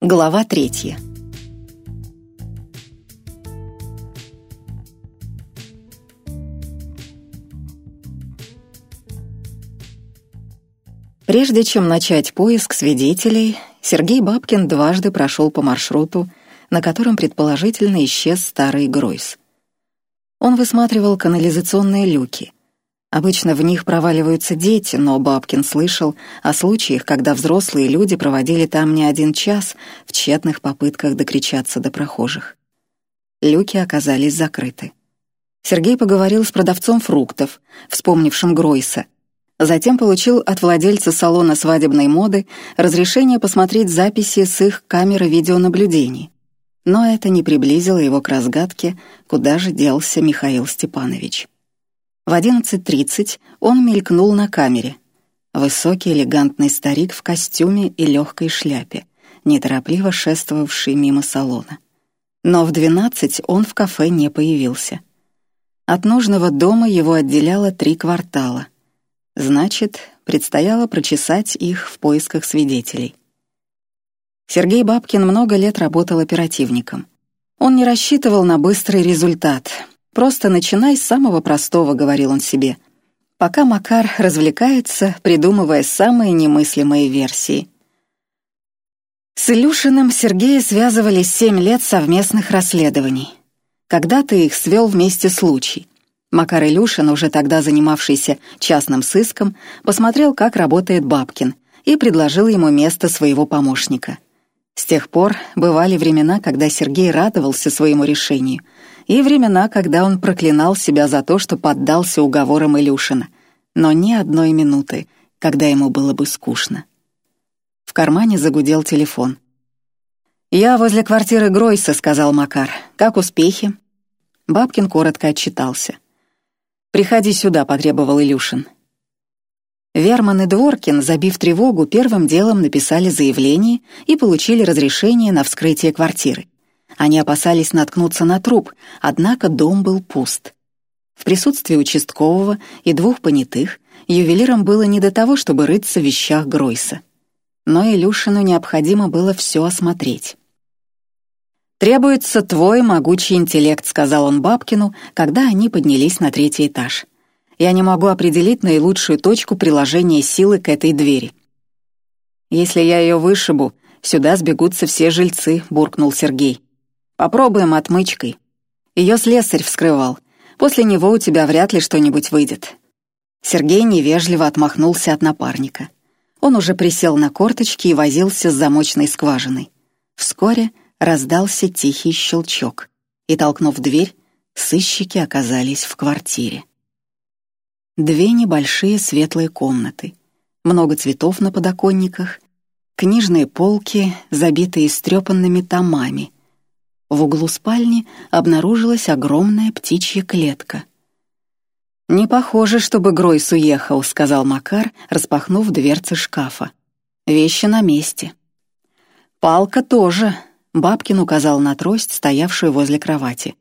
Глава третья. Прежде чем начать поиск свидетелей, Сергей Бабкин дважды прошел по маршруту, на котором предположительно исчез старый Гройс. Он высматривал канализационные люки. Обычно в них проваливаются дети, но Бабкин слышал о случаях, когда взрослые люди проводили там не один час в тщетных попытках докричаться до прохожих. Люки оказались закрыты. Сергей поговорил с продавцом фруктов, вспомнившим Гройса — Затем получил от владельца салона свадебной моды разрешение посмотреть записи с их камеры видеонаблюдений. Но это не приблизило его к разгадке, куда же делся Михаил Степанович. В 11.30 он мелькнул на камере. Высокий элегантный старик в костюме и легкой шляпе, неторопливо шествовавший мимо салона. Но в 12 он в кафе не появился. От нужного дома его отделяло три квартала — Значит, предстояло прочесать их в поисках свидетелей. Сергей Бабкин много лет работал оперативником. Он не рассчитывал на быстрый результат. «Просто начинай с самого простого», — говорил он себе. Пока Макар развлекается, придумывая самые немыслимые версии. С Илюшиным Сергея связывали семь лет совместных расследований. Когда-то их свел вместе случай — Макар Илюшин, уже тогда занимавшийся частным сыском, посмотрел, как работает Бабкин, и предложил ему место своего помощника. С тех пор бывали времена, когда Сергей радовался своему решению, и времена, когда он проклинал себя за то, что поддался уговорам Илюшина, но ни одной минуты, когда ему было бы скучно. В кармане загудел телефон. «Я возле квартиры Гройса», — сказал Макар. «Как успехи?» Бабкин коротко отчитался — «Приходи сюда», — потребовал Илюшин. Верман и Дворкин, забив тревогу, первым делом написали заявление и получили разрешение на вскрытие квартиры. Они опасались наткнуться на труп, однако дом был пуст. В присутствии участкового и двух понятых ювелирам было не до того, чтобы рыться в вещах Гройса. Но Илюшину необходимо было все осмотреть. «Требуется твой могучий интеллект», — сказал он Бабкину, когда они поднялись на третий этаж. «Я не могу определить наилучшую точку приложения силы к этой двери». «Если я ее вышибу, сюда сбегутся все жильцы», — буркнул Сергей. «Попробуем отмычкой». Ее слесарь вскрывал. После него у тебя вряд ли что-нибудь выйдет». Сергей невежливо отмахнулся от напарника. Он уже присел на корточки и возился с замочной скважиной. Вскоре раздался тихий щелчок, и, толкнув дверь, сыщики оказались в квартире. Две небольшие светлые комнаты, много цветов на подоконниках, книжные полки, забитые истрепанными томами. В углу спальни обнаружилась огромная птичья клетка. «Не похоже, чтобы Гройс уехал», — сказал Макар, распахнув дверцы шкафа. «Вещи на месте». «Палка тоже», Бабкин указал на трость, стоявшую возле кровати.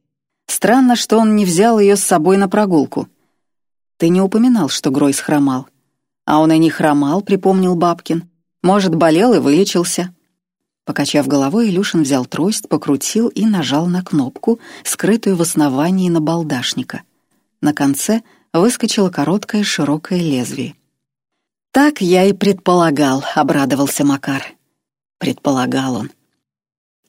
«Странно, что он не взял ее с собой на прогулку». «Ты не упоминал, что Гройс хромал». «А он и не хромал», — припомнил Бабкин. «Может, болел и вылечился». Покачав головой, Илюшин взял трость, покрутил и нажал на кнопку, скрытую в основании набалдашника. На конце выскочило короткое широкое лезвие. «Так я и предполагал», — обрадовался Макар. Предполагал он.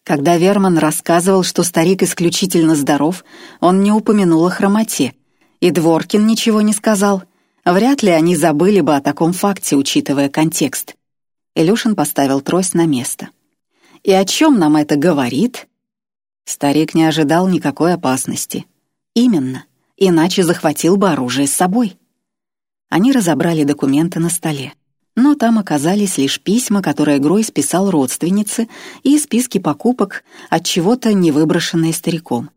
Когда Верман рассказывал, что старик исключительно здоров, он не упомянул о хромоте. И Дворкин ничего не сказал. Вряд ли они забыли бы о таком факте, учитывая контекст. Илюшин поставил трость на место. «И о чем нам это говорит?» Старик не ожидал никакой опасности. «Именно, иначе захватил бы оружие с собой». Они разобрали документы на столе но там оказались лишь письма, которые Гройс писал родственнице, и списки покупок, от чего-то не выброшенные стариком.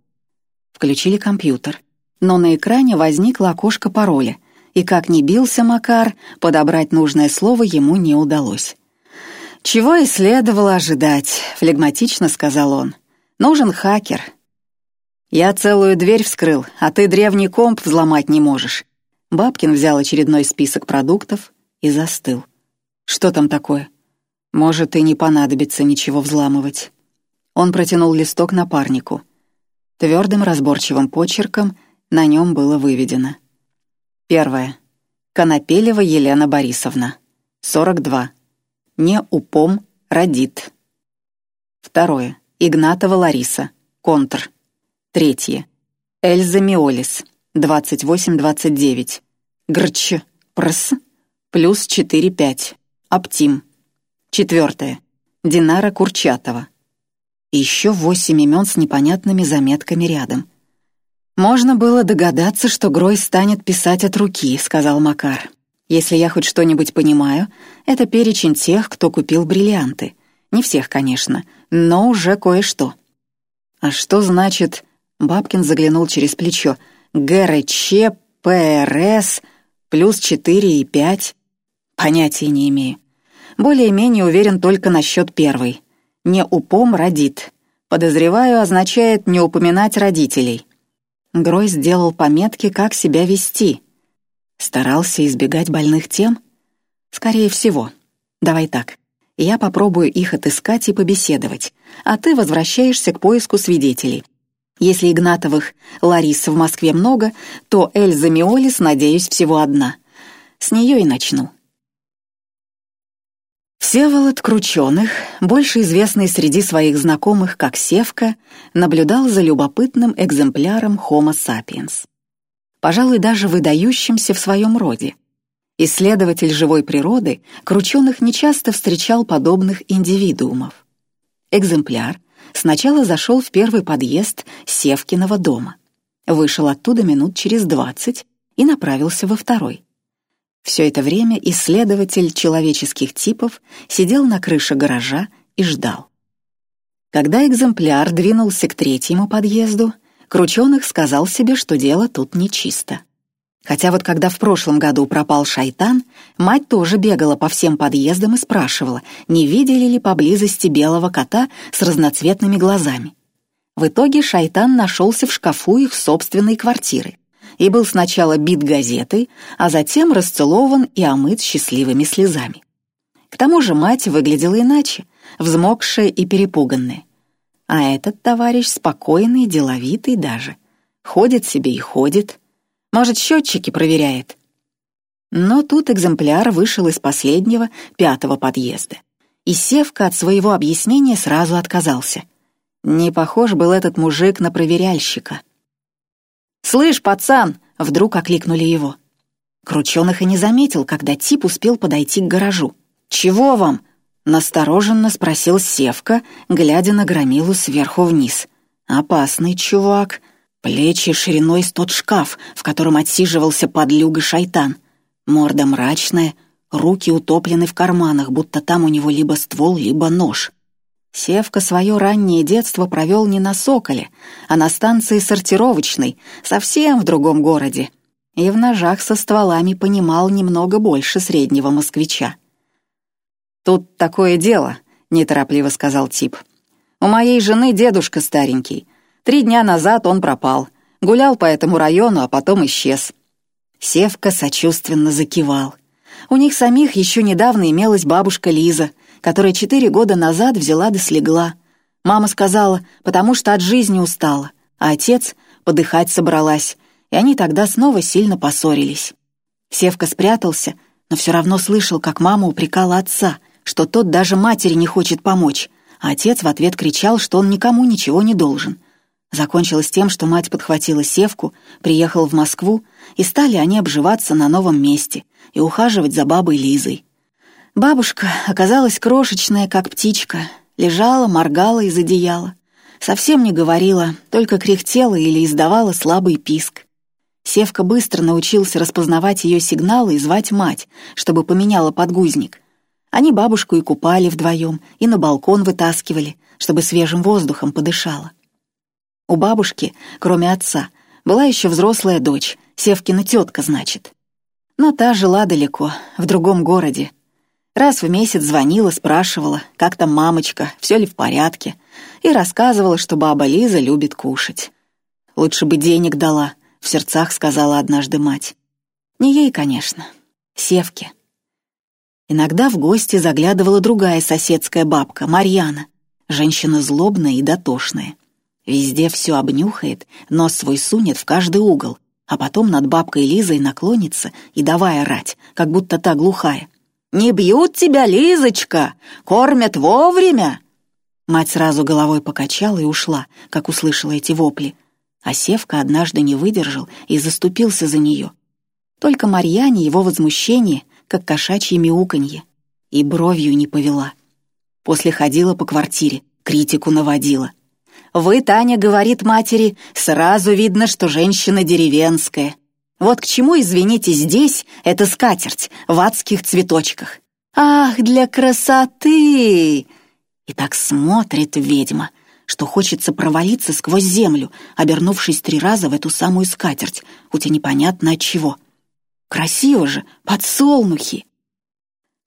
Включили компьютер, но на экране возникло окошко пароля, и как ни бился Макар, подобрать нужное слово ему не удалось. «Чего и следовало ожидать», — флегматично сказал он. «Нужен хакер». «Я целую дверь вскрыл, а ты древний комп взломать не можешь». Бабкин взял очередной список продуктов и застыл. Что там такое? Может, и не понадобится ничего взламывать. Он протянул листок напарнику. Твердым разборчивым почерком на нем было выведено. Первое. Конопелева Елена Борисовна. 42. Не упом, родит. Второе. Игнатова Лариса. Контр. Третье. Эльза Миолис. 28-29. Грч. Прс. Плюс 4-5. Оптим. Четвертое. Динара Курчатова. Еще восемь имен с непонятными заметками рядом. «Можно было догадаться, что Грой станет писать от руки», — сказал Макар. «Если я хоть что-нибудь понимаю, это перечень тех, кто купил бриллианты. Не всех, конечно, но уже кое-что». «А что значит...» — Бабкин заглянул через плечо. «ГРЧ, ПРС, плюс четыре и пять?» «Понятия не имею. Более-менее уверен только насчет первой. Не упом родит. Подозреваю, означает не упоминать родителей». Грой сделал пометки, как себя вести. Старался избегать больных тем? Скорее всего. Давай так. Я попробую их отыскать и побеседовать, а ты возвращаешься к поиску свидетелей. Если Игнатовых Ларис в Москве много, то Эльза Миолис, надеюсь, всего одна. С нее и начну. Всеволод Крученых, больше известный среди своих знакомых как Севка, наблюдал за любопытным экземпляром Homo sapiens. Пожалуй, даже выдающимся в своем роде. Исследователь живой природы Крученых нечасто встречал подобных индивидуумов. Экземпляр сначала зашел в первый подъезд Севкиного дома, вышел оттуда минут через двадцать и направился во второй. Все это время исследователь человеческих типов сидел на крыше гаража и ждал. Когда экземпляр двинулся к третьему подъезду, Крученых сказал себе, что дело тут нечисто. Хотя вот когда в прошлом году пропал шайтан, мать тоже бегала по всем подъездам и спрашивала, не видели ли поблизости белого кота с разноцветными глазами. В итоге шайтан нашелся в шкафу их собственной квартиры и был сначала бит газетой, а затем расцелован и омыт счастливыми слезами. К тому же мать выглядела иначе, взмокшая и перепуганная. А этот товарищ спокойный, деловитый даже. Ходит себе и ходит. Может, счетчики проверяет. Но тут экземпляр вышел из последнего, пятого подъезда. И Севка от своего объяснения сразу отказался. Не похож был этот мужик на проверяльщика — «Слышь, пацан!» — вдруг окликнули его. Крученых и не заметил, когда тип успел подойти к гаражу. «Чего вам?» — настороженно спросил Севка, глядя на громилу сверху вниз. «Опасный чувак. Плечи шириной с тот шкаф, в котором отсиживался подлюга шайтан. Морда мрачная, руки утоплены в карманах, будто там у него либо ствол, либо нож. Севка свое раннее детство провел не на Соколе, а на станции сортировочной, совсем в другом городе, и в ножах со стволами понимал немного больше среднего москвича. «Тут такое дело», — неторопливо сказал тип. «У моей жены дедушка старенький. Три дня назад он пропал. Гулял по этому району, а потом исчез». Севка сочувственно закивал. У них самих еще недавно имелась бабушка Лиза — которая четыре года назад взяла да слегла. Мама сказала, потому что от жизни устала, а отец подыхать собралась, и они тогда снова сильно поссорились. Севка спрятался, но все равно слышал, как мама упрекала отца, что тот даже матери не хочет помочь, а отец в ответ кричал, что он никому ничего не должен. Закончилось тем, что мать подхватила Севку, приехала в Москву, и стали они обживаться на новом месте и ухаживать за бабой Лизой. Бабушка оказалась крошечная, как птичка, лежала, моргала из одеяла. Совсем не говорила, только кряхтела или издавала слабый писк. Севка быстро научился распознавать ее сигналы и звать мать, чтобы поменяла подгузник. Они бабушку и купали вдвоем, и на балкон вытаскивали, чтобы свежим воздухом подышала. У бабушки, кроме отца, была еще взрослая дочь, Севкина тетка, значит. Но та жила далеко, в другом городе, Раз в месяц звонила, спрашивала, как там мамочка, все ли в порядке, и рассказывала, что баба Лиза любит кушать. «Лучше бы денег дала», — в сердцах сказала однажды мать. Не ей, конечно, Севке. Иногда в гости заглядывала другая соседская бабка, Марьяна, женщина злобная и дотошная. Везде все обнюхает, нос свой сунет в каждый угол, а потом над бабкой Лизой наклонится и давай орать, как будто та глухая. «Не бьют тебя, Лизочка! Кормят вовремя!» Мать сразу головой покачала и ушла, как услышала эти вопли. А Севка однажды не выдержал и заступился за нее. Только Марьяне его возмущение, как кошачье мяуканье, и бровью не повела. После ходила по квартире, критику наводила. «Вы, Таня, — говорит матери, — сразу видно, что женщина деревенская. Вот к чему, извините, здесь эта скатерть в адских цветочках. Ах, для красоты! И так смотрит ведьма, что хочется провалиться сквозь землю, обернувшись три раза в эту самую скатерть, хоть и непонятно от чего. Красиво же, подсолнухи.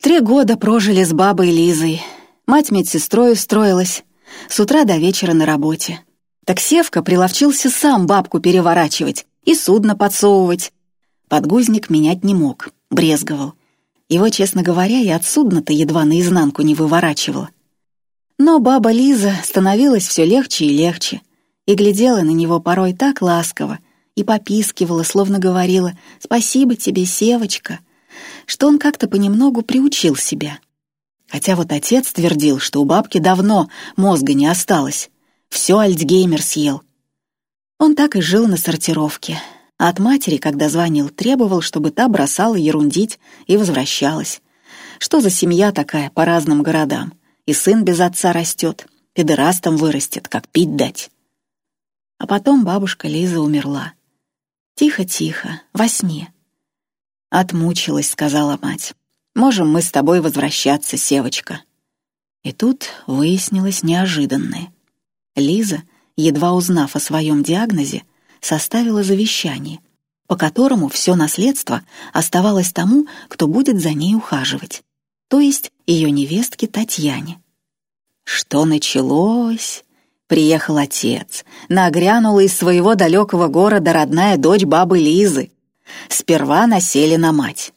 Три года прожили с бабой Лизой. Мать медсестрой устроилась. С утра до вечера на работе. Так Севка приловчился сам бабку переворачивать, и судно подсовывать. Подгузник менять не мог, брезговал. Его, честно говоря, и от судна-то едва наизнанку не выворачивала. Но баба Лиза становилась все легче и легче, и глядела на него порой так ласково, и попискивала, словно говорила «Спасибо тебе, Севочка», что он как-то понемногу приучил себя. Хотя вот отец твердил, что у бабки давно мозга не осталось, все Альцгеймер съел — он так и жил на сортировке. А от матери, когда звонил, требовал, чтобы та бросала ерундить и возвращалась. Что за семья такая по разным городам? И сын без отца растет, педерастом вырастет, как пить дать. А потом бабушка Лиза умерла. Тихо-тихо, во сне. «Отмучилась», — сказала мать. «Можем мы с тобой возвращаться, Севочка». И тут выяснилось неожиданное. Лиза — едва узнав о своем диагнозе, составила завещание, по которому все наследство оставалось тому, кто будет за ней ухаживать, то есть ее невестке Татьяне. Что началось? Приехал отец, нагрянула из своего далекого города родная дочь бабы Лизы. Сперва насели на мать.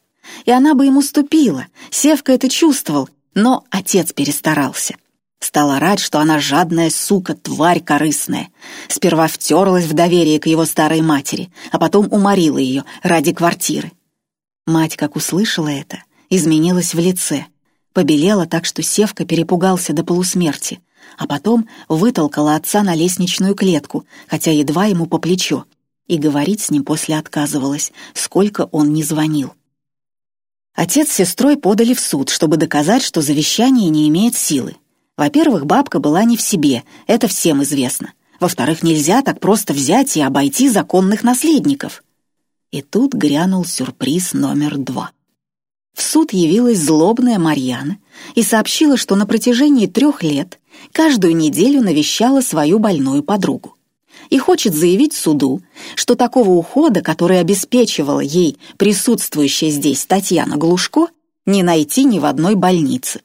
И она бы ему ступила, Севка это чувствовал, но отец перестарался — Стал орать, что она жадная сука, тварь корыстная. Сперва втерлась в доверие к его старой матери, а потом уморила ее ради квартиры. Мать, как услышала это, изменилась в лице. Побелела так, что Севка перепугался до полусмерти, а потом вытолкала отца на лестничную клетку, хотя едва ему по плечо, и говорить с ним после отказывалась, сколько он не звонил. Отец с сестрой подали в суд, чтобы доказать, что завещание не имеет силы, во-первых, бабка была не в себе, это всем известно. Во-вторых, нельзя так просто взять и обойти законных наследников. И тут грянул сюрприз номер два. В суд явилась злобная Марьяна и сообщила, что на протяжении трех лет каждую неделю навещала свою больную подругу и хочет заявить суду, что такого ухода, который обеспечивала ей присутствующая здесь Татьяна Глушко, не найти ни в одной больнице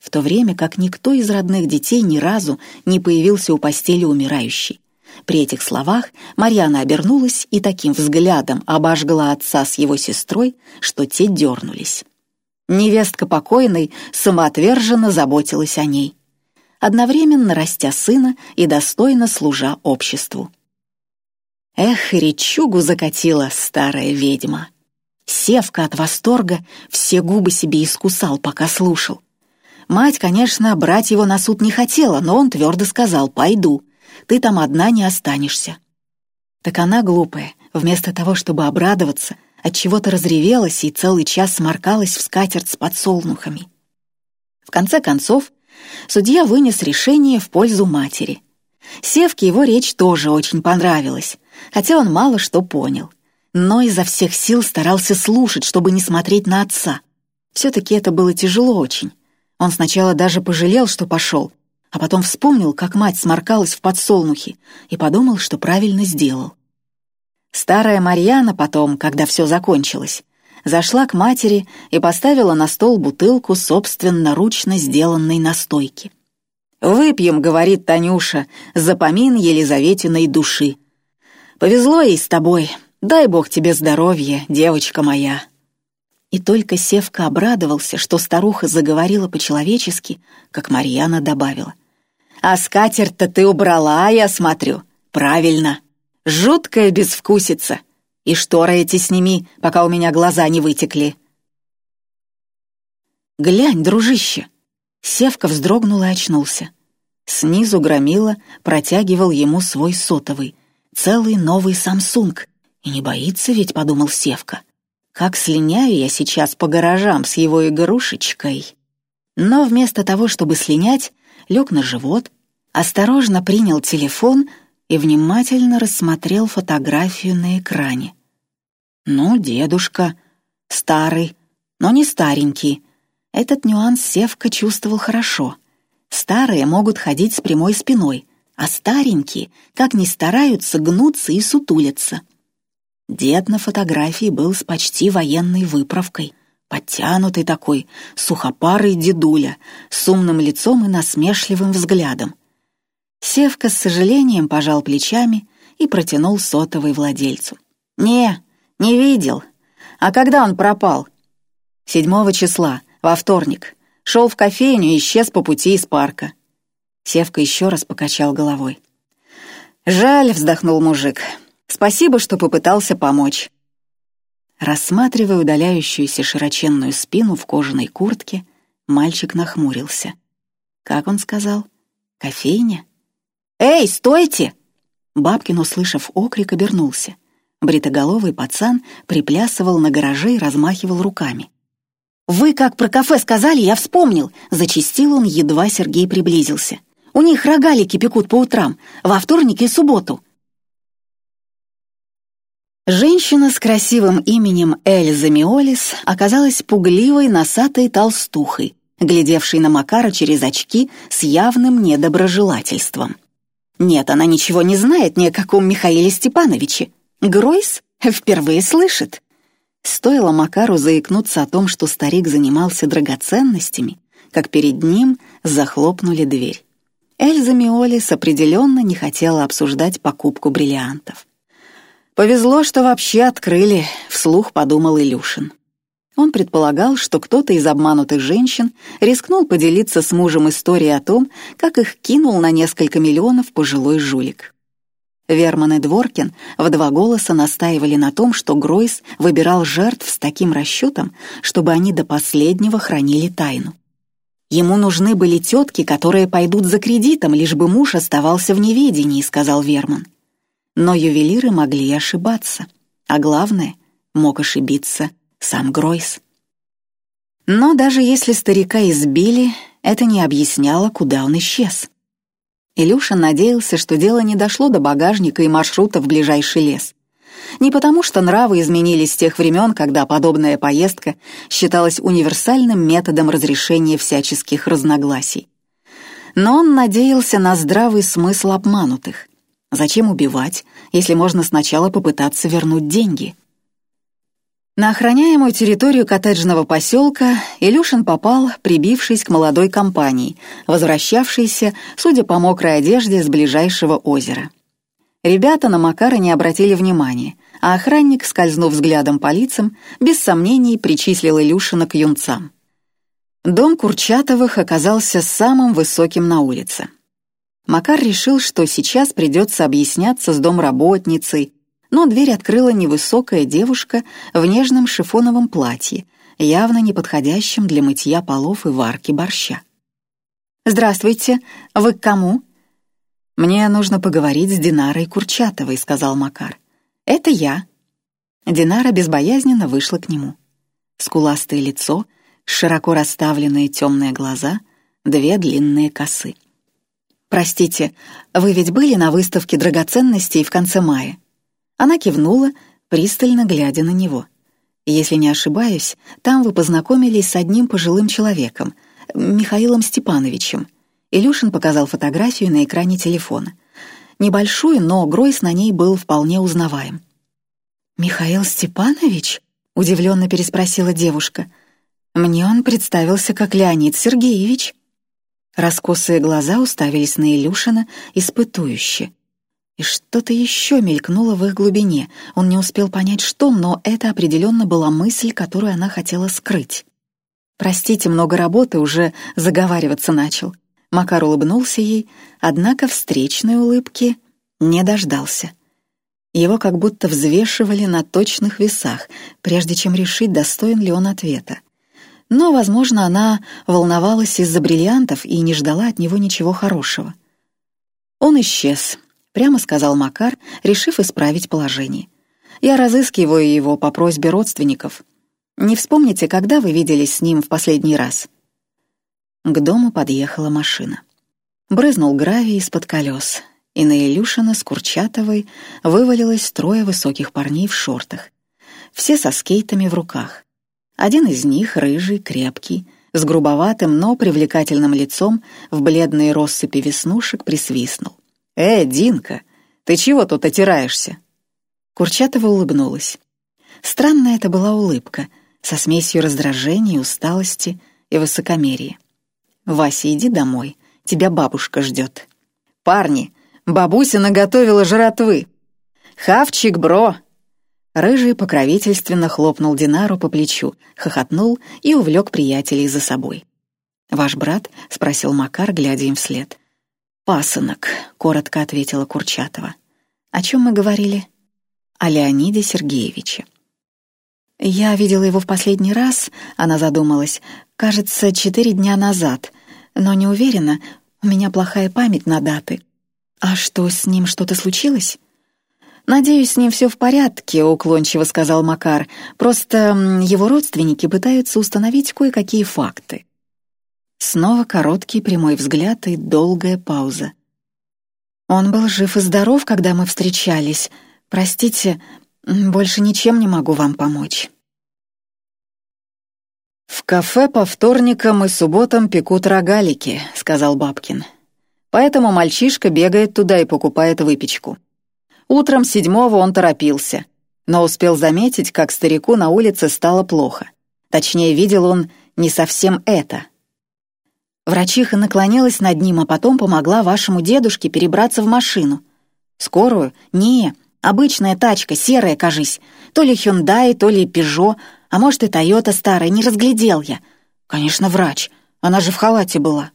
в то время как никто из родных детей ни разу не появился у постели умирающей. При этих словах Марьяна обернулась и таким взглядом обожгла отца с его сестрой, что те дернулись. Невестка покойной самоотверженно заботилась о ней, одновременно растя сына и достойно служа обществу. Эх, речугу закатила старая ведьма. Севка от восторга все губы себе искусал, пока слушал. Мать, конечно, брать его на суд не хотела, но он твердо сказал «пойду, ты там одна не останешься». Так она, глупая, вместо того, чтобы обрадоваться, от чего то разревелась и целый час сморкалась в скатерть с подсолнухами. В конце концов, судья вынес решение в пользу матери. Севке его речь тоже очень понравилась, хотя он мало что понял, но изо всех сил старался слушать, чтобы не смотреть на отца. Все-таки это было тяжело очень. Он сначала даже пожалел, что пошел, а потом вспомнил, как мать сморкалась в подсолнухе, и подумал, что правильно сделал. Старая Марьяна потом, когда все закончилось, зашла к матери и поставила на стол бутылку собственноручно сделанной настойки. «Выпьем», — говорит Танюша, — «за помин Елизаветиной души. Повезло ей с тобой, дай бог тебе здоровья, девочка моя». И только Севка обрадовался, что старуха заговорила по-человечески, как Марьяна добавила. «А скатерть-то ты убрала, я смотрю. Правильно. Жуткая безвкусица. И шторы эти сними, пока у меня глаза не вытекли». «Глянь, дружище!» Севка вздрогнул и очнулся. Снизу громила протягивал ему свой сотовый, целый новый Самсунг. И не боится ведь, подумал Севка. Как слиняю я сейчас по гаражам с его игрушечкой. Но вместо того, чтобы слинять, лег на живот, осторожно принял телефон и внимательно рассмотрел фотографию на экране. Ну, дедушка, старый, но не старенький. Этот нюанс Севка чувствовал хорошо. Старые могут ходить с прямой спиной, а старенькие, как ни стараются, гнутся и сутулятся. Дед на фотографии был с почти военной выправкой, подтянутый такой, сухопарый дедуля, с умным лицом и насмешливым взглядом. Севка с сожалением пожал плечами и протянул сотовый владельцу. «Не, не видел. А когда он пропал?» «Седьмого числа, во вторник. Шел в кофейню и исчез по пути из парка». Севка еще раз покачал головой. «Жаль», — вздохнул мужик. Спасибо, что попытался помочь». Рассматривая удаляющуюся широченную спину в кожаной куртке, мальчик нахмурился. «Как он сказал? Кофейня?» «Эй, стойте!» Бабкин, услышав окрик, обернулся. Бритоголовый пацан приплясывал на гараже и размахивал руками. «Вы как про кафе сказали, я вспомнил!» Зачистил он, едва Сергей приблизился. «У них рогалики пекут по утрам, во вторник и субботу. Женщина с красивым именем Эльза Миолис оказалась пугливой, носатой толстухой, глядевшей на Макара через очки с явным недоброжелательством. Нет, она ничего не знает ни о каком Михаиле Степановиче. Гройс впервые слышит. Стоило Макару заикнуться о том, что старик занимался драгоценностями, как перед ним захлопнули дверь. Эльза Миолис определенно не хотела обсуждать покупку бриллиантов. «Повезло, что вообще открыли», — вслух подумал Илюшин. Он предполагал, что кто-то из обманутых женщин рискнул поделиться с мужем историей о том, как их кинул на несколько миллионов пожилой жулик. Верман и Дворкин в два голоса настаивали на том, что Гройс выбирал жертв с таким расчетом, чтобы они до последнего хранили тайну. «Ему нужны были тетки, которые пойдут за кредитом, лишь бы муж оставался в неведении», — сказал Верман. Но ювелиры могли ошибаться, а главное, мог ошибиться сам Гройс. Но даже если старика избили, это не объясняло, куда он исчез. Илюша надеялся, что дело не дошло до багажника и маршрута в ближайший лес. Не потому, что нравы изменились с тех времен, когда подобная поездка считалась универсальным методом разрешения всяческих разногласий. Но он надеялся на здравый смысл обманутых, Зачем убивать, если можно сначала попытаться вернуть деньги? На охраняемую территорию коттеджного поселка Илюшин попал, прибившись к молодой компании, возвращавшейся, судя по мокрой одежде, с ближайшего озера. Ребята на Макара не обратили внимания, а охранник, скользнув взглядом по лицам, без сомнений причислил Илюшина к юнцам. Дом Курчатовых оказался самым высоким на улице. Макар решил, что сейчас придется объясняться с домработницей, но дверь открыла невысокая девушка в нежном шифоновом платье, явно не подходящем для мытья полов и варки борща. «Здравствуйте, вы к кому?» «Мне нужно поговорить с Динарой Курчатовой», — сказал Макар. «Это я». Динара безбоязненно вышла к нему. Скуластое лицо, широко расставленные темные глаза, две длинные косы. «Простите, вы ведь были на выставке драгоценностей в конце мая?» Она кивнула, пристально глядя на него. «Если не ошибаюсь, там вы познакомились с одним пожилым человеком, Михаилом Степановичем». Илюшин показал фотографию на экране телефона. Небольшую, но Гройс на ней был вполне узнаваем. «Михаил Степанович?» — удивленно переспросила девушка. «Мне он представился как Леонид Сергеевич». Раскосые глаза уставились на Илюшина испытующе. И что-то еще мелькнуло в их глубине. Он не успел понять, что, но это определенно была мысль, которую она хотела скрыть. «Простите, много работы, уже заговариваться начал». Макар улыбнулся ей, однако встречной улыбки не дождался. Его как будто взвешивали на точных весах, прежде чем решить, достоин ли он ответа. Но, возможно, она волновалась из-за бриллиантов и не ждала от него ничего хорошего. «Он исчез», — прямо сказал Макар, решив исправить положение. «Я разыскиваю его по просьбе родственников. Не вспомните, когда вы виделись с ним в последний раз?» К дому подъехала машина. Брызнул гравий из-под колес, и на Илюшина с Курчатовой вывалилось трое высоких парней в шортах. Все со скейтами в руках. Один из них, рыжий, крепкий, с грубоватым, но привлекательным лицом, в бледной россыпи веснушек присвистнул. «Э, Динка, ты чего тут отираешься?» Курчатова улыбнулась. Странная это была улыбка, со смесью раздражения, усталости и высокомерия. «Вася, иди домой, тебя бабушка ждет». «Парни, бабуся наготовила жратвы». «Хавчик, бро!» Рыжий покровительственно хлопнул Динару по плечу, хохотнул и увлек приятелей за собой. «Ваш брат?» — спросил Макар, глядя им вслед. «Пасынок», — коротко ответила Курчатова. «О чем мы говорили?» «О Леониде Сергеевиче». «Я видела его в последний раз», — она задумалась, «кажется, четыре дня назад, но не уверена, у меня плохая память на даты. А что, с ним что-то случилось?» «Надеюсь, с ним все в порядке», — уклончиво сказал Макар. «Просто его родственники пытаются установить кое-какие факты». Снова короткий прямой взгляд и долгая пауза. «Он был жив и здоров, когда мы встречались. Простите, больше ничем не могу вам помочь». «В кафе по вторникам и субботам пекут рогалики», — сказал Бабкин. «Поэтому мальчишка бегает туда и покупает выпечку». Утром седьмого он торопился, но успел заметить, как старику на улице стало плохо. Точнее, видел он не совсем это. Врачиха наклонилась над ним, а потом помогла вашему дедушке перебраться в машину. Скорую? Не, обычная тачка, серая, кажись. То ли Hyundai, то ли Peugeot, а может и Toyota старая, не разглядел я. Конечно, врач, она же в халате была.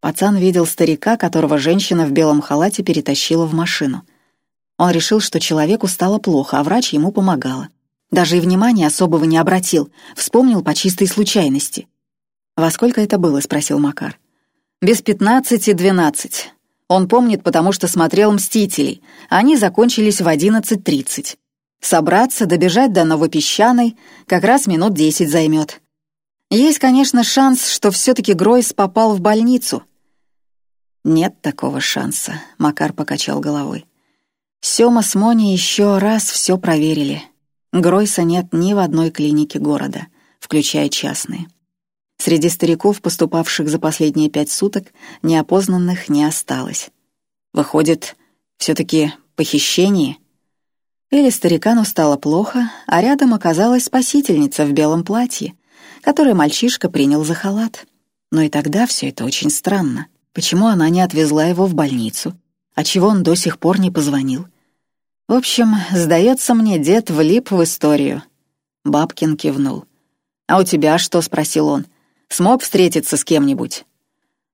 Пацан видел старика, которого женщина в белом халате перетащила в машину. Он решил, что человеку стало плохо, а врач ему помогала. Даже и внимания особого не обратил, вспомнил по чистой случайности. «Во сколько это было?» — спросил Макар. «Без пятнадцати двенадцать. Он помнит, потому что смотрел «Мстителей». Они закончились в одиннадцать тридцать. Собраться, добежать до Новопесчаной как раз минут десять займет. Есть, конечно, шанс, что все-таки Гройс попал в больницу». «Нет такого шанса», — Макар покачал головой. Сёма с Мони еще раз все проверили. Гройса нет ни в одной клинике города, включая частные. Среди стариков, поступавших за последние пять суток, неопознанных не осталось. Выходит, все-таки похищение? Или старикану стало плохо, а рядом оказалась спасительница в белом платье, которое мальчишка принял за халат. Но и тогда все это очень странно. Почему она не отвезла его в больницу? А чего он до сих пор не позвонил? В общем, сдается мне, дед влип в историю. Бабкин кивнул. «А у тебя что?» — спросил он. «Смог встретиться с кем-нибудь?»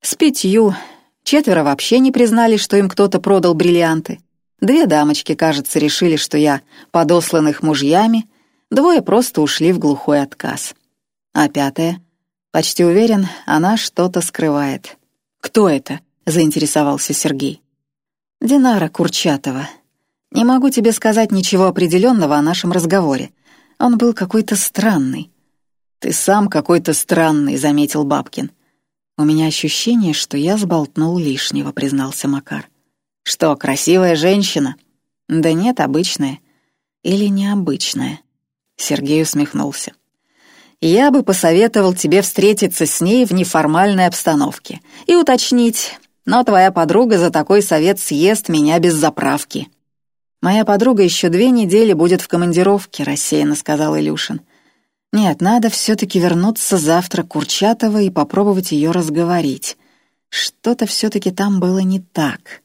«С пятью. Четверо вообще не признали, что им кто-то продал бриллианты. Две дамочки, кажется, решили, что я подосланных мужьями, двое просто ушли в глухой отказ. А пятая? Почти уверен, она что-то скрывает. «Кто это?» — заинтересовался Сергей. «Динара Курчатова. Не могу тебе сказать ничего определенного о нашем разговоре. Он был какой-то странный». «Ты сам какой-то странный», — заметил Бабкин. «У меня ощущение, что я сболтнул лишнего», — признался Макар. «Что, красивая женщина?» «Да нет, обычная». «Или необычная?» Сергей усмехнулся. «Я бы посоветовал тебе встретиться с ней в неформальной обстановке и уточнить, но твоя подруга за такой совет съест меня без заправки». «Моя подруга еще две недели будет в командировке», — рассеянно сказал Илюшин. «Нет, надо все-таки вернуться завтра к Курчатова и попробовать ее разговорить. Что-то все-таки там было не так».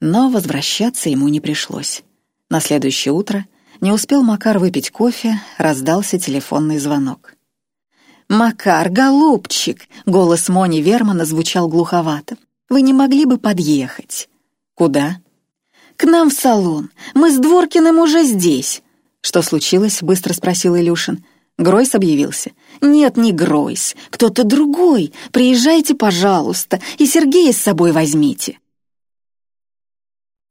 Но возвращаться ему не пришлось. На следующее утро не успел Макар выпить кофе, раздался телефонный звонок. «Макар, голубчик!» — голос Мони Вермана звучал глуховато. «Вы не могли бы подъехать?» «Куда?» «К нам в салон. Мы с Дворкиным уже здесь». «Что случилось?» — быстро спросил Илюшин. Гройс объявился. «Нет, не Гройс. Кто-то другой. Приезжайте, пожалуйста, и Сергея с собой возьмите».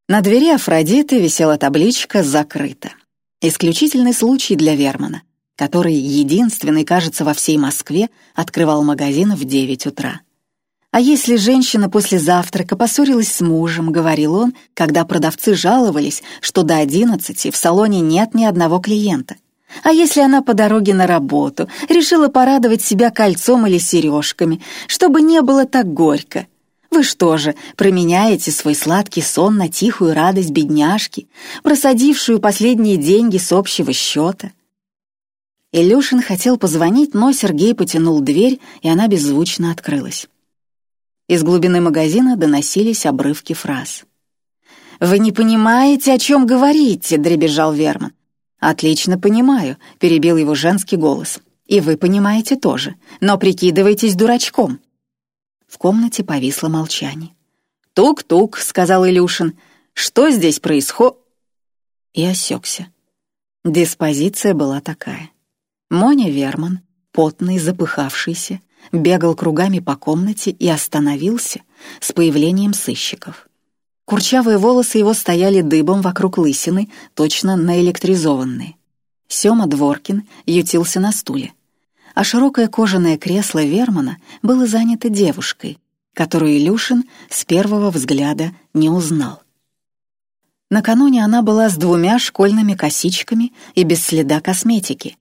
На двери Афродиты висела табличка «Закрыто». Исключительный случай для Вермана, который единственный, кажется, во всей Москве открывал магазин в 9 утра. А если женщина после завтрака поссорилась с мужем, говорил он, когда продавцы жаловались, что до одиннадцати в салоне нет ни одного клиента. А если она по дороге на работу решила порадовать себя кольцом или сережками, чтобы не было так горько? Вы что же, променяете свой сладкий сон на тихую радость бедняжки, просадившую последние деньги с общего счета? Илюшин хотел позвонить, но Сергей потянул дверь, и она беззвучно открылась. Из глубины магазина доносились обрывки фраз. «Вы не понимаете, о чем говорите», — дребезжал Верман. «Отлично понимаю», — перебил его женский голос. «И вы понимаете тоже, но прикидывайтесь дурачком». В комнате повисло молчание. «Тук-тук», — сказал Илюшин. «Что здесь происходит?» И осекся. Диспозиция была такая. Моня Верман, потный, запыхавшийся, бегал кругами по комнате и остановился с появлением сыщиков. Курчавые волосы его стояли дыбом вокруг лысины, точно наэлектризованные. Сёма Дворкин ютился на стуле, а широкое кожаное кресло Вермана было занято девушкой, которую Илюшин с первого взгляда не узнал. Накануне она была с двумя школьными косичками и без следа косметики.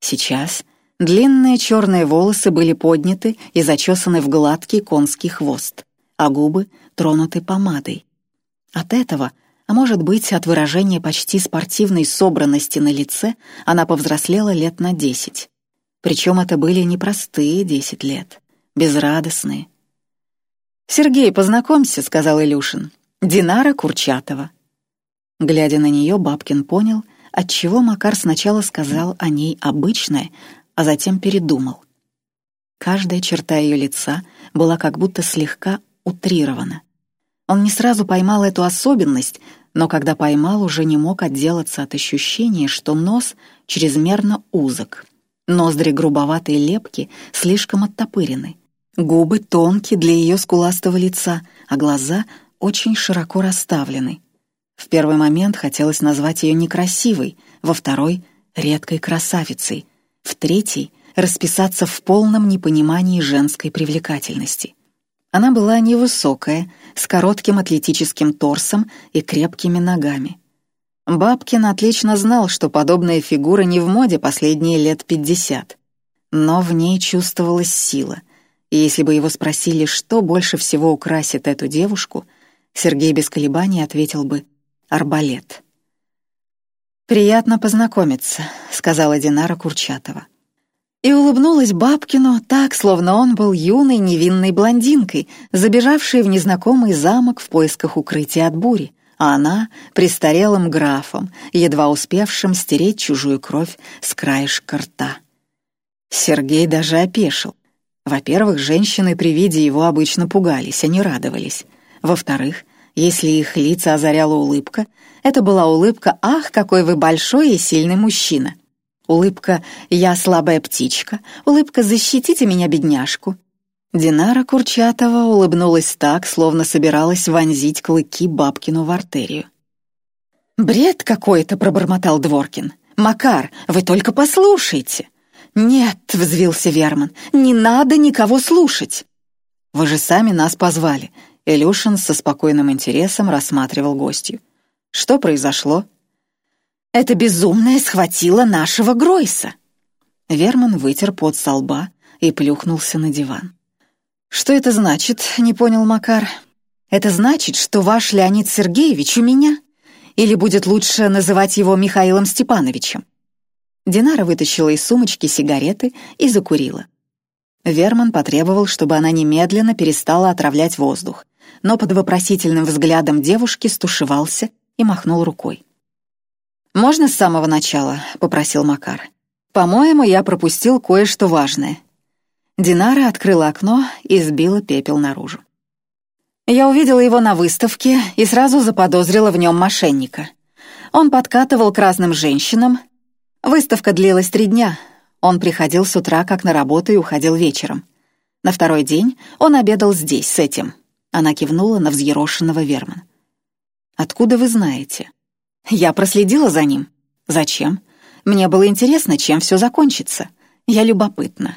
Сейчас — Длинные черные волосы были подняты и зачесаны в гладкий конский хвост, а губы тронуты помадой. От этого, а может быть, от выражения почти спортивной собранности на лице, она повзрослела лет на десять. Причем это были непростые десять лет, безрадостные. «Сергей, познакомься», — сказал Илюшин. «Динара Курчатова». Глядя на нее, Бабкин понял, отчего Макар сначала сказал о ней обычное, а затем передумал. Каждая черта ее лица была как будто слегка утрирована. Он не сразу поймал эту особенность, но когда поймал, уже не мог отделаться от ощущения, что нос чрезмерно узок. Ноздри грубоватой лепки слишком оттопырены. Губы тонкие для ее скуластого лица, а глаза очень широко расставлены. В первый момент хотелось назвать ее некрасивой, во второй — редкой красавицей — в третий — расписаться в полном непонимании женской привлекательности. Она была невысокая, с коротким атлетическим торсом и крепкими ногами. Бабкин отлично знал, что подобная фигура не в моде последние лет пятьдесят. Но в ней чувствовалась сила, и если бы его спросили, что больше всего украсит эту девушку, Сергей без колебаний ответил бы «арбалет». «Приятно познакомиться», — сказала Динара Курчатова. И улыбнулась Бабкину так, словно он был юной невинной блондинкой, забежавшей в незнакомый замок в поисках укрытия от бури, а она — престарелым графом, едва успевшим стереть чужую кровь с краешка рта. Сергей даже опешил. Во-первых, женщины при виде его обычно пугались, а не радовались. Во-вторых, если их лица озаряла улыбка, это была улыбка «Ах, какой вы большой и сильный мужчина!» Улыбка «Я слабая птичка», улыбка «Защитите меня, бедняжку». Динара Курчатова улыбнулась так, словно собиралась вонзить клыки Бабкину в артерию. «Бред какой-то!» — пробормотал Дворкин. «Макар, вы только послушайте!» «Нет!» — взвился Верман. «Не надо никого слушать!» «Вы же сами нас позвали. Илюшин со спокойным интересом рассматривал гостью. «Что произошло?» «Это безумное схватило нашего Гройса!» Верман вытер пот со лба и плюхнулся на диван. «Что это значит?» — не понял Макар. «Это значит, что ваш Леонид Сергеевич у меня? Или будет лучше называть его Михаилом Степановичем?» Динара вытащила из сумочки сигареты и закурила. Верман потребовал, чтобы она немедленно перестала отравлять воздух, но под вопросительным взглядом девушки стушевался и махнул рукой. «Можно с самого начала?» — попросил Макар. «По-моему, я пропустил кое-что важное». Динара открыла окно и сбила пепел наружу. Я увидела его на выставке и сразу заподозрила в нем мошенника. Он подкатывал к разным женщинам. Выставка длилась три дня. Он приходил с утра как на работу и уходил вечером. На второй день он обедал здесь, с этим. Она кивнула на взъерошенного Верман. «Откуда вы знаете?» «Я проследила за ним». «Зачем?» «Мне было интересно, чем все закончится. Я любопытна».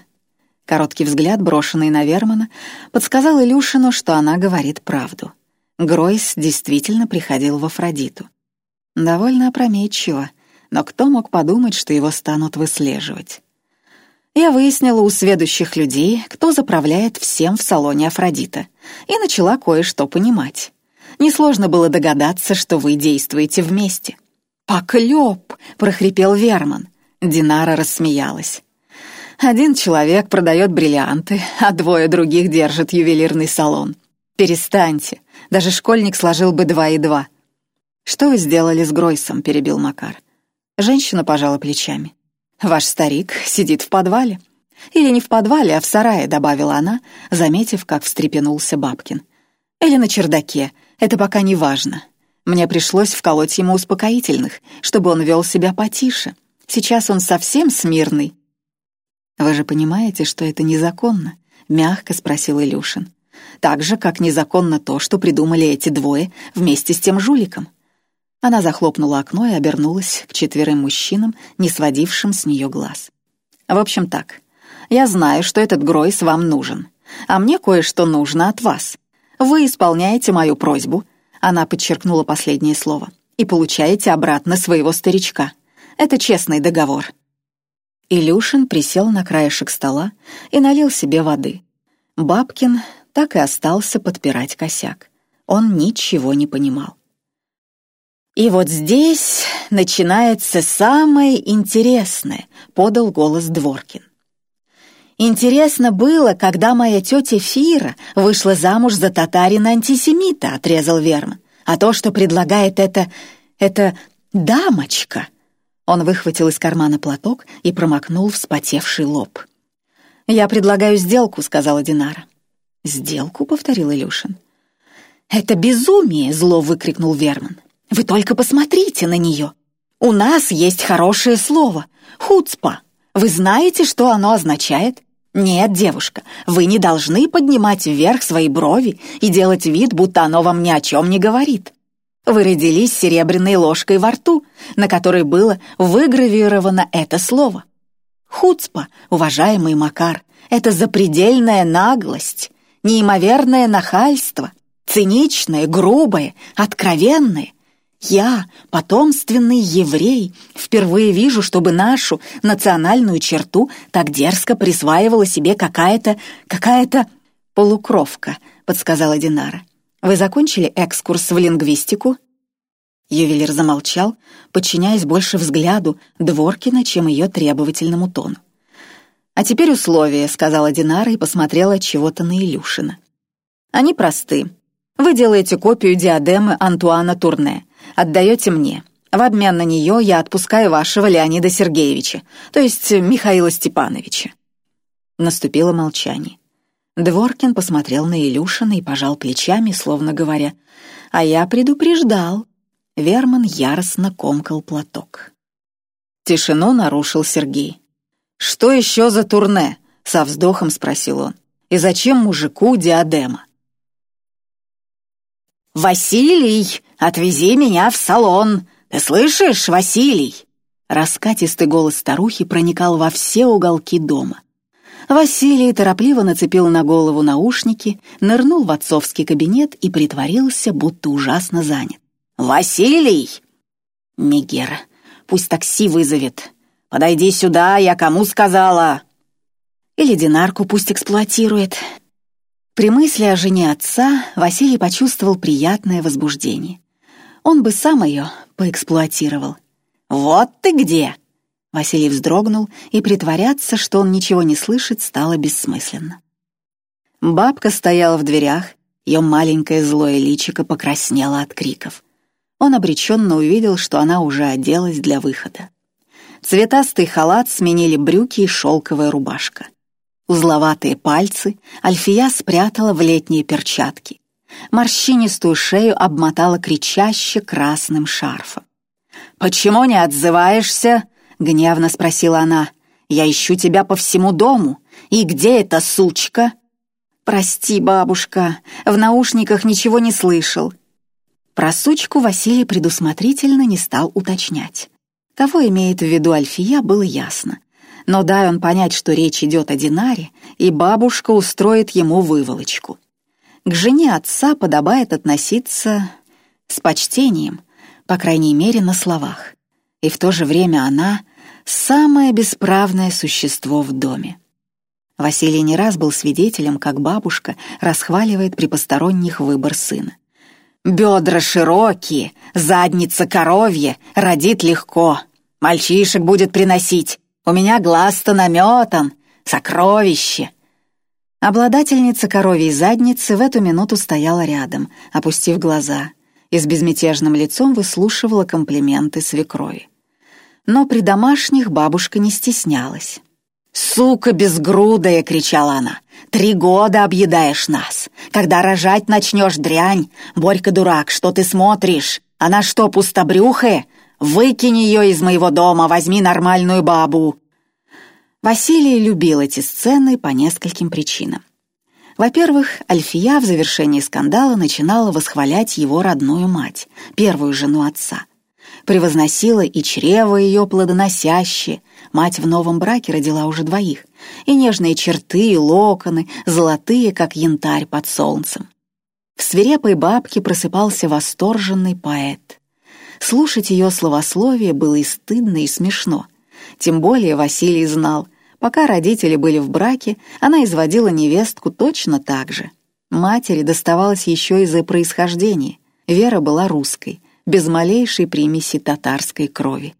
Короткий взгляд, брошенный на Вермана, подсказал Илюшину, что она говорит правду. Гройс действительно приходил в Афродиту. Довольно опрометчиво, но кто мог подумать, что его станут выслеживать? Я выяснила у сведущих людей, кто заправляет всем в салоне Афродита, и начала кое-что понимать. Несложно было догадаться, что вы действуете вместе. «Поклёп!» — прохрипел Верман. Динара рассмеялась. Один человек продает бриллианты, а двое других держат ювелирный салон. Перестаньте, даже школьник сложил бы два и два. Что вы сделали с Гройсом, перебил Макар. Женщина пожала плечами. Ваш старик сидит в подвале. Или не в подвале, а в сарае, добавила она, заметив, как встрепенулся Бабкин. Или на чердаке, это пока не важно. Мне пришлось вколоть ему успокоительных, чтобы он вел себя потише. Сейчас он совсем смирный, «Вы же понимаете, что это незаконно?» — мягко спросил Илюшин. «Так же, как незаконно то, что придумали эти двое вместе с тем жуликом». Она захлопнула окно и обернулась к четверым мужчинам, не сводившим с нее глаз. «В общем так, я знаю, что этот Гройс вам нужен, а мне кое-что нужно от вас. Вы исполняете мою просьбу», — она подчеркнула последнее слово, «и получаете обратно своего старичка. Это честный договор». Илюшин присел на краешек стола и налил себе воды. Бабкин так и остался подпирать косяк. Он ничего не понимал. «И вот здесь начинается самое интересное», — подал голос Дворкин. «Интересно было, когда моя тетя Фира вышла замуж за татарина-антисемита», — отрезал Верман. «А то, что предлагает это... это дамочка...» Он выхватил из кармана платок и промокнул вспотевший лоб. «Я предлагаю сделку», — сказала Динара. «Сделку?» — повторил Илюшин. «Это безумие!» — зло выкрикнул Верман. «Вы только посмотрите на нее! У нас есть хорошее слово — хуцпа. Вы знаете, что оно означает?» «Нет, девушка, вы не должны поднимать вверх свои брови и делать вид, будто оно вам ни о чем не говорит. Вы родились серебряной ложкой во рту, на которой было выгравировано это слово. Хуцпа, уважаемый Макар, это запредельная наглость, неимоверное нахальство, циничное, грубое, откровенное. Я, потомственный еврей, впервые вижу, чтобы нашу национальную черту так дерзко присваивала себе какая-то, какая-то полукровка, подсказала Динара. Вы закончили экскурс в лингвистику?» Ювелир замолчал, подчиняясь больше взгляду Дворкина, чем ее требовательному тону. «А теперь условия», — сказала Динара и посмотрела чего-то на Илюшина. «Они просты. Вы делаете копию диадемы Антуана Турне, отдаете мне. В обмен на нее я отпускаю вашего Леонида Сергеевича, то есть Михаила Степановича». Наступило молчание. Дворкин посмотрел на Илюшина и пожал плечами, словно говоря, «А я предупреждал». Верман яростно комкал платок. Тишину нарушил Сергей. «Что еще за турне?» — со вздохом спросил он. «И зачем мужику диадема?» «Василий, отвези меня в салон! Ты слышишь, Василий?» Раскатистый голос старухи проникал во все уголки дома. Василий торопливо нацепил на голову наушники, нырнул в отцовский кабинет и притворился, будто ужасно занят. «Василий!» «Мегера, пусть такси вызовет. Подойди сюда, я кому сказала?» «Или Динарку пусть эксплуатирует». При мысли о жене отца Василий почувствовал приятное возбуждение. Он бы сам ее поэксплуатировал. «Вот ты где!» Василий вздрогнул, и притворяться, что он ничего не слышит, стало бессмысленно. Бабка стояла в дверях, Ее маленькое злое личико покраснело от криков. Он обреченно увидел, что она уже оделась для выхода. Цветастый халат сменили брюки и шелковая рубашка. Узловатые пальцы Альфия спрятала в летние перчатки. Морщинистую шею обмотала кричаще красным шарфом. «Почему не отзываешься?» — гневно спросила она. «Я ищу тебя по всему дому. И где эта сучка?» «Прости, бабушка, в наушниках ничего не слышал». Про сучку Василий предусмотрительно не стал уточнять. Кого имеет в виду Альфия, было ясно. Но дай он понять, что речь идет о Динаре, и бабушка устроит ему выволочку. К жене отца подобает относиться с почтением, по крайней мере, на словах. И в то же время она — самое бесправное существо в доме. Василий не раз был свидетелем, как бабушка расхваливает при посторонних выбор сына. «Бедра широкие, задница коровье, родит легко. Мальчишек будет приносить. У меня глаз-то наметан. Сокровище!» Обладательница коровьей задницы в эту минуту стояла рядом, опустив глаза, и с безмятежным лицом выслушивала комплименты свекрови. Но при домашних бабушка не стеснялась. «Сука безгрудая!» — кричала она. «Три года объедаешь нас! Когда рожать начнешь, дрянь! Борька дурак, что ты смотришь? Она что, пустобрюхая? Выкинь ее из моего дома, возьми нормальную бабу!» Василий любил эти сцены по нескольким причинам. Во-первых, Альфия в завершении скандала начинала восхвалять его родную мать, первую жену отца. Превозносила и чрево ее плодоносящее, мать в новом браке родила уже двоих, и нежные черты, и локоны, золотые, как янтарь под солнцем. В свирепой бабке просыпался восторженный поэт. Слушать ее словословие было и стыдно, и смешно — тем более Василий знал, пока родители были в браке, она изводила невестку точно так же. Матери доставалось еще из-за происхождения. Вера была русской, без малейшей примеси татарской крови.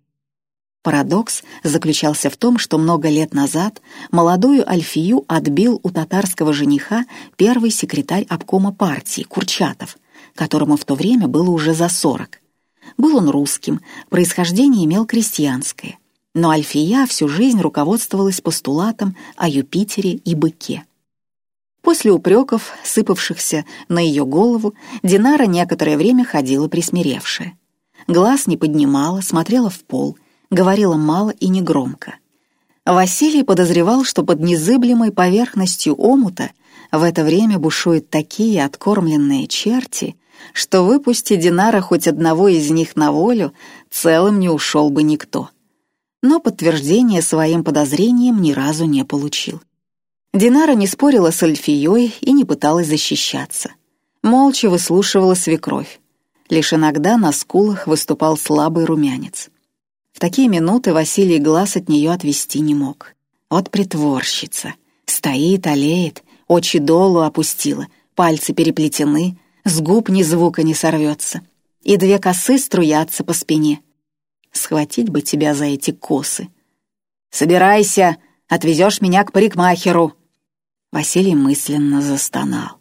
Парадокс заключался в том, что много лет назад молодую Альфию отбил у татарского жениха первый секретарь обкома партии Курчатов, которому в то время было уже за сорок. Был он русским, происхождение имел крестьянское но Альфия всю жизнь руководствовалась постулатом о Юпитере и быке. После упреков, сыпавшихся на ее голову, Динара некоторое время ходила присмиревшая. Глаз не поднимала, смотрела в пол, говорила мало и негромко. Василий подозревал, что под незыблемой поверхностью омута в это время бушуют такие откормленные черти, что выпусти Динара хоть одного из них на волю, целым не ушел бы никто но подтверждения своим подозрениям ни разу не получил. Динара не спорила с Альфией и не пыталась защищаться. Молча выслушивала свекровь. Лишь иногда на скулах выступал слабый румянец. В такие минуты Василий глаз от нее отвести не мог. Вот притворщица. Стоит, олеет, очи долу опустила, пальцы переплетены, с губ ни звука не сорвется. И две косы струятся по спине — Схватить бы тебя за эти косы. «Собирайся, отвезешь меня к парикмахеру». Василий мысленно застонал.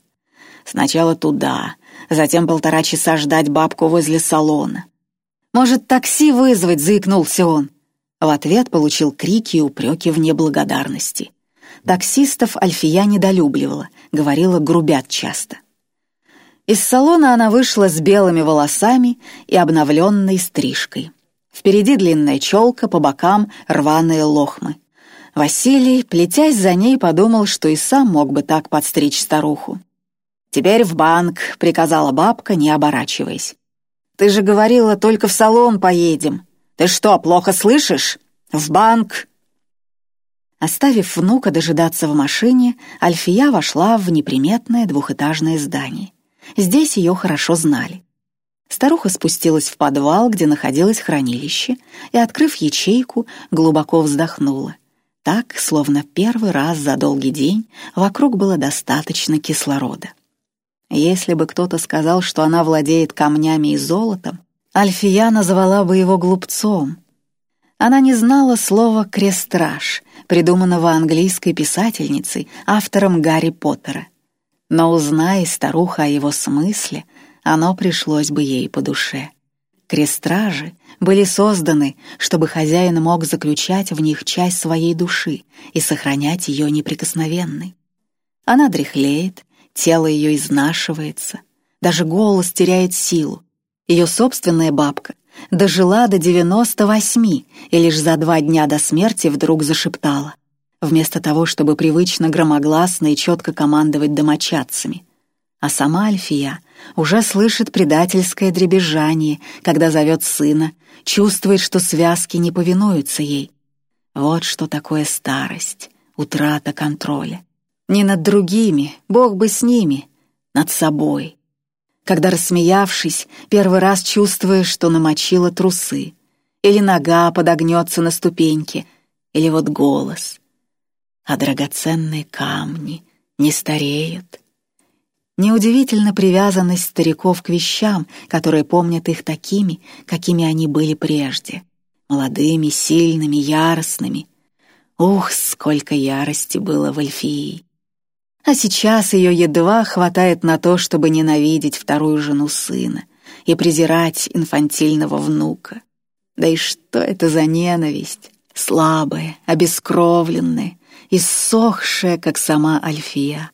Сначала туда, затем полтора часа ждать бабку возле салона. «Может, такси вызвать?» — заикнулся он. В ответ получил крики и упреки в неблагодарности. Таксистов Альфия недолюбливала, говорила грубят часто. Из салона она вышла с белыми волосами и обновленной стрижкой. Впереди длинная челка, по бокам рваные лохмы. Василий, плетясь за ней, подумал, что и сам мог бы так подстричь старуху. «Теперь в банк», — приказала бабка, не оборачиваясь. «Ты же говорила, только в салон поедем. Ты что, плохо слышишь? В банк!» Оставив внука дожидаться в машине, Альфия вошла в неприметное двухэтажное здание. Здесь ее хорошо знали. Старуха спустилась в подвал, где находилось хранилище, и, открыв ячейку, глубоко вздохнула. Так, словно первый раз за долгий день, вокруг было достаточно кислорода. Если бы кто-то сказал, что она владеет камнями и золотом, Альфия назвала бы его глупцом. Она не знала слова «крестраж», придуманного английской писательницей, автором Гарри Поттера. Но узнай старуха о его смысле, оно пришлось бы ей по душе. Крестражи были созданы, чтобы хозяин мог заключать в них часть своей души и сохранять ее неприкосновенной. Она дряхлеет, тело ее изнашивается, даже голос теряет силу. Ее собственная бабка дожила до девяносто восьми и лишь за два дня до смерти вдруг зашептала, вместо того, чтобы привычно громогласно и четко командовать домочадцами. А сама Альфия уже слышит предательское дребезжание, когда зовет сына, чувствует, что связки не повинуются ей. Вот что такое старость, утрата контроля. Не над другими, Бог бы с ними, над собой. Когда, рассмеявшись, первый раз чувствуешь, что намочила трусы, или нога подогнется на ступеньке, или вот голос. А драгоценные камни не стареют — Неудивительно привязанность стариков к вещам, которые помнят их такими, какими они были прежде. Молодыми, сильными, яростными. Ух, сколько ярости было в Эльфии! А сейчас ее едва хватает на то, чтобы ненавидеть вторую жену сына и презирать инфантильного внука. Да и что это за ненависть? Слабая, обескровленная, иссохшая, как сама Альфия.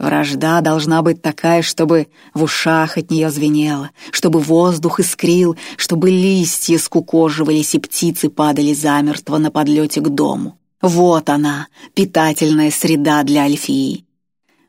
Вражда должна быть такая, чтобы в ушах от нее звенело, чтобы воздух искрил, чтобы листья скукоживались и птицы падали замертво на подлете к дому. Вот она, питательная среда для Альфии.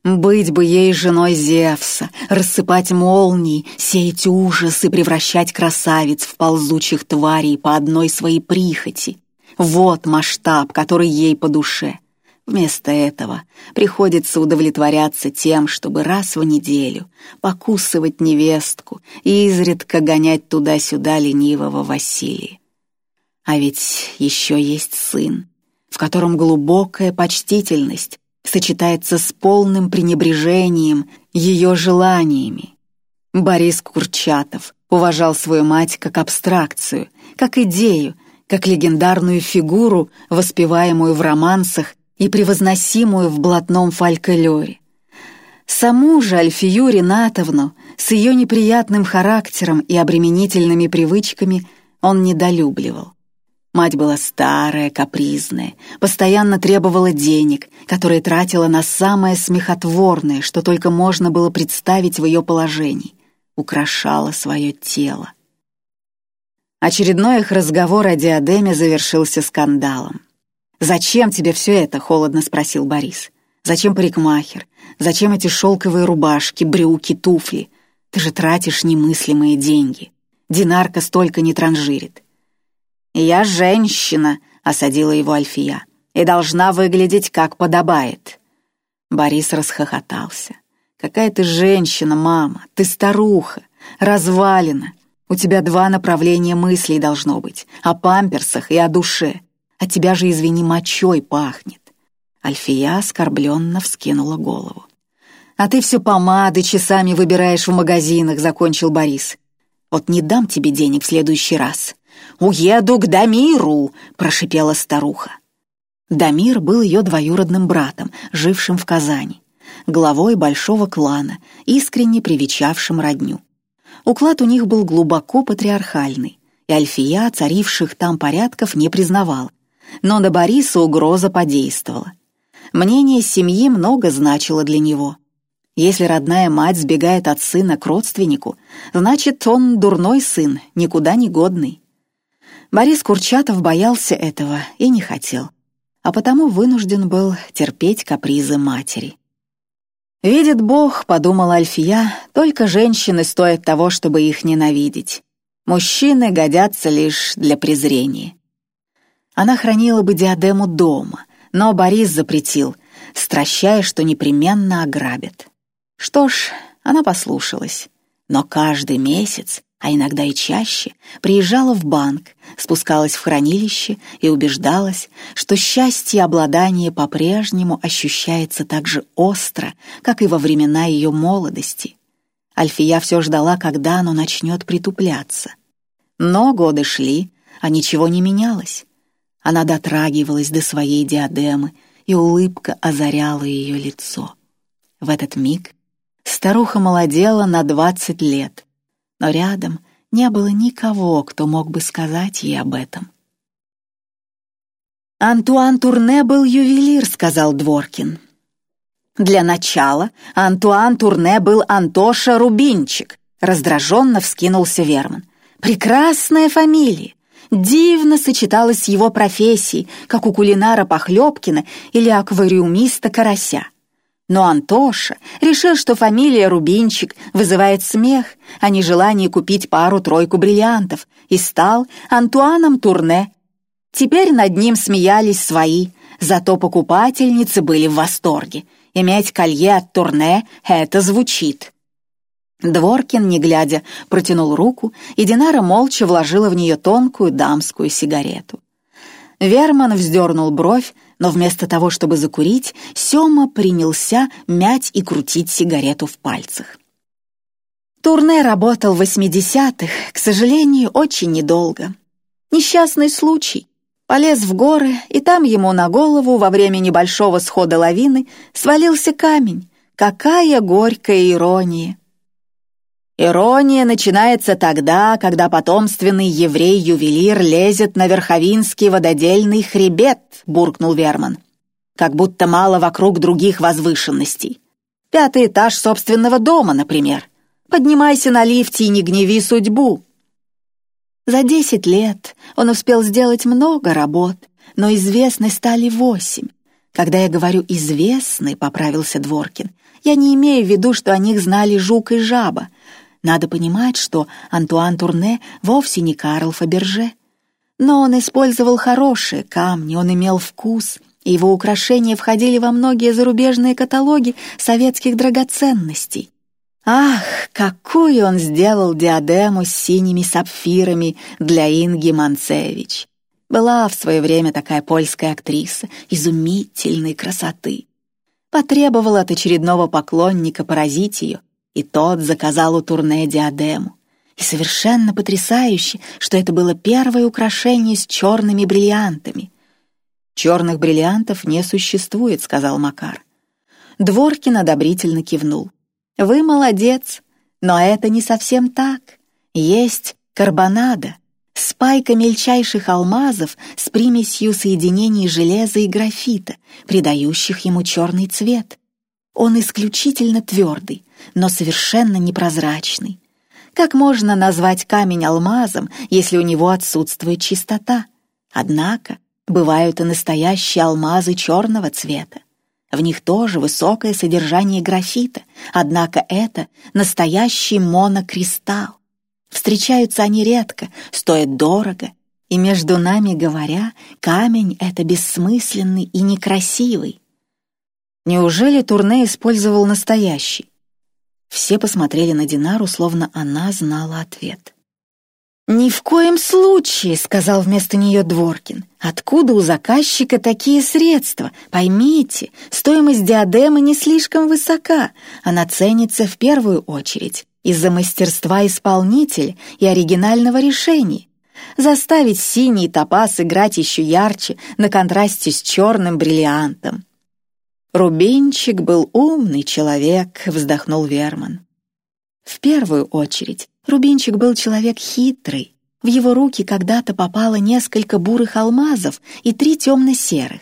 Быть бы ей женой Зевса, рассыпать молнии, сеять ужас и превращать красавиц в ползучих тварей по одной своей прихоти. Вот масштаб, который ей по душе — Вместо этого приходится удовлетворяться тем, чтобы раз в неделю покусывать невестку и изредка гонять туда-сюда ленивого Василия. А ведь еще есть сын, в котором глубокая почтительность сочетается с полным пренебрежением ее желаниями. Борис Курчатов уважал свою мать как абстракцию, как идею, как легендарную фигуру, воспеваемую в романсах и превозносимую в блатном фольколоре. Саму же Альфию Ринатовну с ее неприятным характером и обременительными привычками он недолюбливал. Мать была старая, капризная, постоянно требовала денег, которые тратила на самое смехотворное, что только можно было представить в ее положении, украшала свое тело. Очередной их разговор о диадеме завершился скандалом. «Зачем тебе все это?» — холодно спросил Борис. «Зачем парикмахер? Зачем эти шелковые рубашки, брюки, туфли? Ты же тратишь немыслимые деньги. Динарка столько не транжирит». «Я женщина», — осадила его Альфия, «и должна выглядеть как подобает». Борис расхохотался. «Какая ты женщина, мама! Ты старуха, развалина. У тебя два направления мыслей должно быть — о памперсах и о душе. От тебя же, извини, мочой пахнет». Альфия оскорбленно вскинула голову. «А ты все помады часами выбираешь в магазинах», — закончил Борис. «Вот не дам тебе денег в следующий раз». «Уеду к Дамиру!» — прошипела старуха. Дамир был ее двоюродным братом, жившим в Казани, главой большого клана, искренне привечавшим родню. Уклад у них был глубоко патриархальный, и Альфия царивших там порядков не признавала, но на Бориса угроза подействовала. Мнение семьи много значило для него. Если родная мать сбегает от сына к родственнику, значит, он дурной сын, никуда не годный. Борис Курчатов боялся этого и не хотел, а потому вынужден был терпеть капризы матери. «Видит Бог», — подумала Альфия, — «только женщины стоят того, чтобы их ненавидеть. Мужчины годятся лишь для презрения». Она хранила бы диадему дома, но Борис запретил, стращая, что непременно ограбят. Что ж, она послушалась, но каждый месяц, а иногда и чаще, приезжала в банк, спускалась в хранилище и убеждалась, что счастье обладания по-прежнему ощущается так же остро, как и во времена ее молодости. Альфия все ждала, когда оно начнет притупляться. Но годы шли, а ничего не менялось. Она дотрагивалась до своей диадемы, и улыбка озаряла ее лицо. В этот миг старуха молодела на двадцать лет, но рядом не было никого, кто мог бы сказать ей об этом. «Антуан Турне был ювелир», — сказал Дворкин. «Для начала Антуан Турне был Антоша Рубинчик», — раздраженно вскинулся Верман. «Прекрасная фамилия дивно сочеталась с его профессией, как у кулинара Похлебкина или аквариумиста Карася. Но Антоша решил, что фамилия Рубинчик вызывает смех, а не желание купить пару-тройку бриллиантов, и стал Антуаном Турне. Теперь над ним смеялись свои, зато покупательницы были в восторге. Иметь колье от Турне — это звучит. Дворкин, не глядя, протянул руку, и Динара молча вложила в нее тонкую дамскую сигарету. Верман вздернул бровь, но вместо того, чтобы закурить, Сёма принялся мять и крутить сигарету в пальцах. Турне работал в 80-х, к сожалению, очень недолго. Несчастный случай. Полез в горы, и там ему на голову во время небольшого схода лавины свалился камень. Какая горькая ирония! Ирония начинается тогда, когда потомственный еврей-ювелир лезет на верховинский вододельный хребет, буркнул Верман. Как будто мало вокруг других возвышенностей. Пятый этаж собственного дома, например. Поднимайся на лифте и не гневи судьбу. За десять лет он успел сделать много работ, но известны стали восемь. Когда я говорю «известны», — поправился Дворкин, я не имею в виду, что о них знали жук и жаба, надо понимать, что Антуан Турне вовсе не Карл Фаберже. Но он использовал хорошие камни, он имел вкус, и его украшения входили во многие зарубежные каталоги советских драгоценностей. Ах, какую он сделал диадему с синими сапфирами для Инги Манцевич! Была в свое время такая польская актриса изумительной красоты. Потребовала от очередного поклонника поразить ее — и тот заказал у Турне диадему. И совершенно потрясающе, что это было первое украшение с черными бриллиантами. «Черных бриллиантов не существует», — сказал Макар. Дворкин одобрительно кивнул. «Вы молодец, но это не совсем так. Есть карбонада, спайка мельчайших алмазов с примесью соединений железа и графита, придающих ему черный цвет. Он исключительно твердый, но совершенно непрозрачный. Как можно назвать камень алмазом, если у него отсутствует чистота? Однако бывают и настоящие алмазы черного цвета. В них тоже высокое содержание графита, однако это настоящий монокристалл. Встречаются они редко, стоят дорого, и между нами говоря, камень — это бессмысленный и некрасивый. Неужели Турне использовал настоящий? Все посмотрели на Динару, словно она знала ответ. «Ни в коем случае», — сказал вместо нее Дворкин. «Откуда у заказчика такие средства? Поймите, стоимость диадемы не слишком высока. Она ценится в первую очередь из-за мастерства исполнителя и оригинального решения. Заставить синий топаз играть еще ярче на контрасте с черным бриллиантом. «Рубинчик был умный человек», — вздохнул Верман. В первую очередь, Рубинчик был человек хитрый. В его руки когда-то попало несколько бурых алмазов и три темно-серых.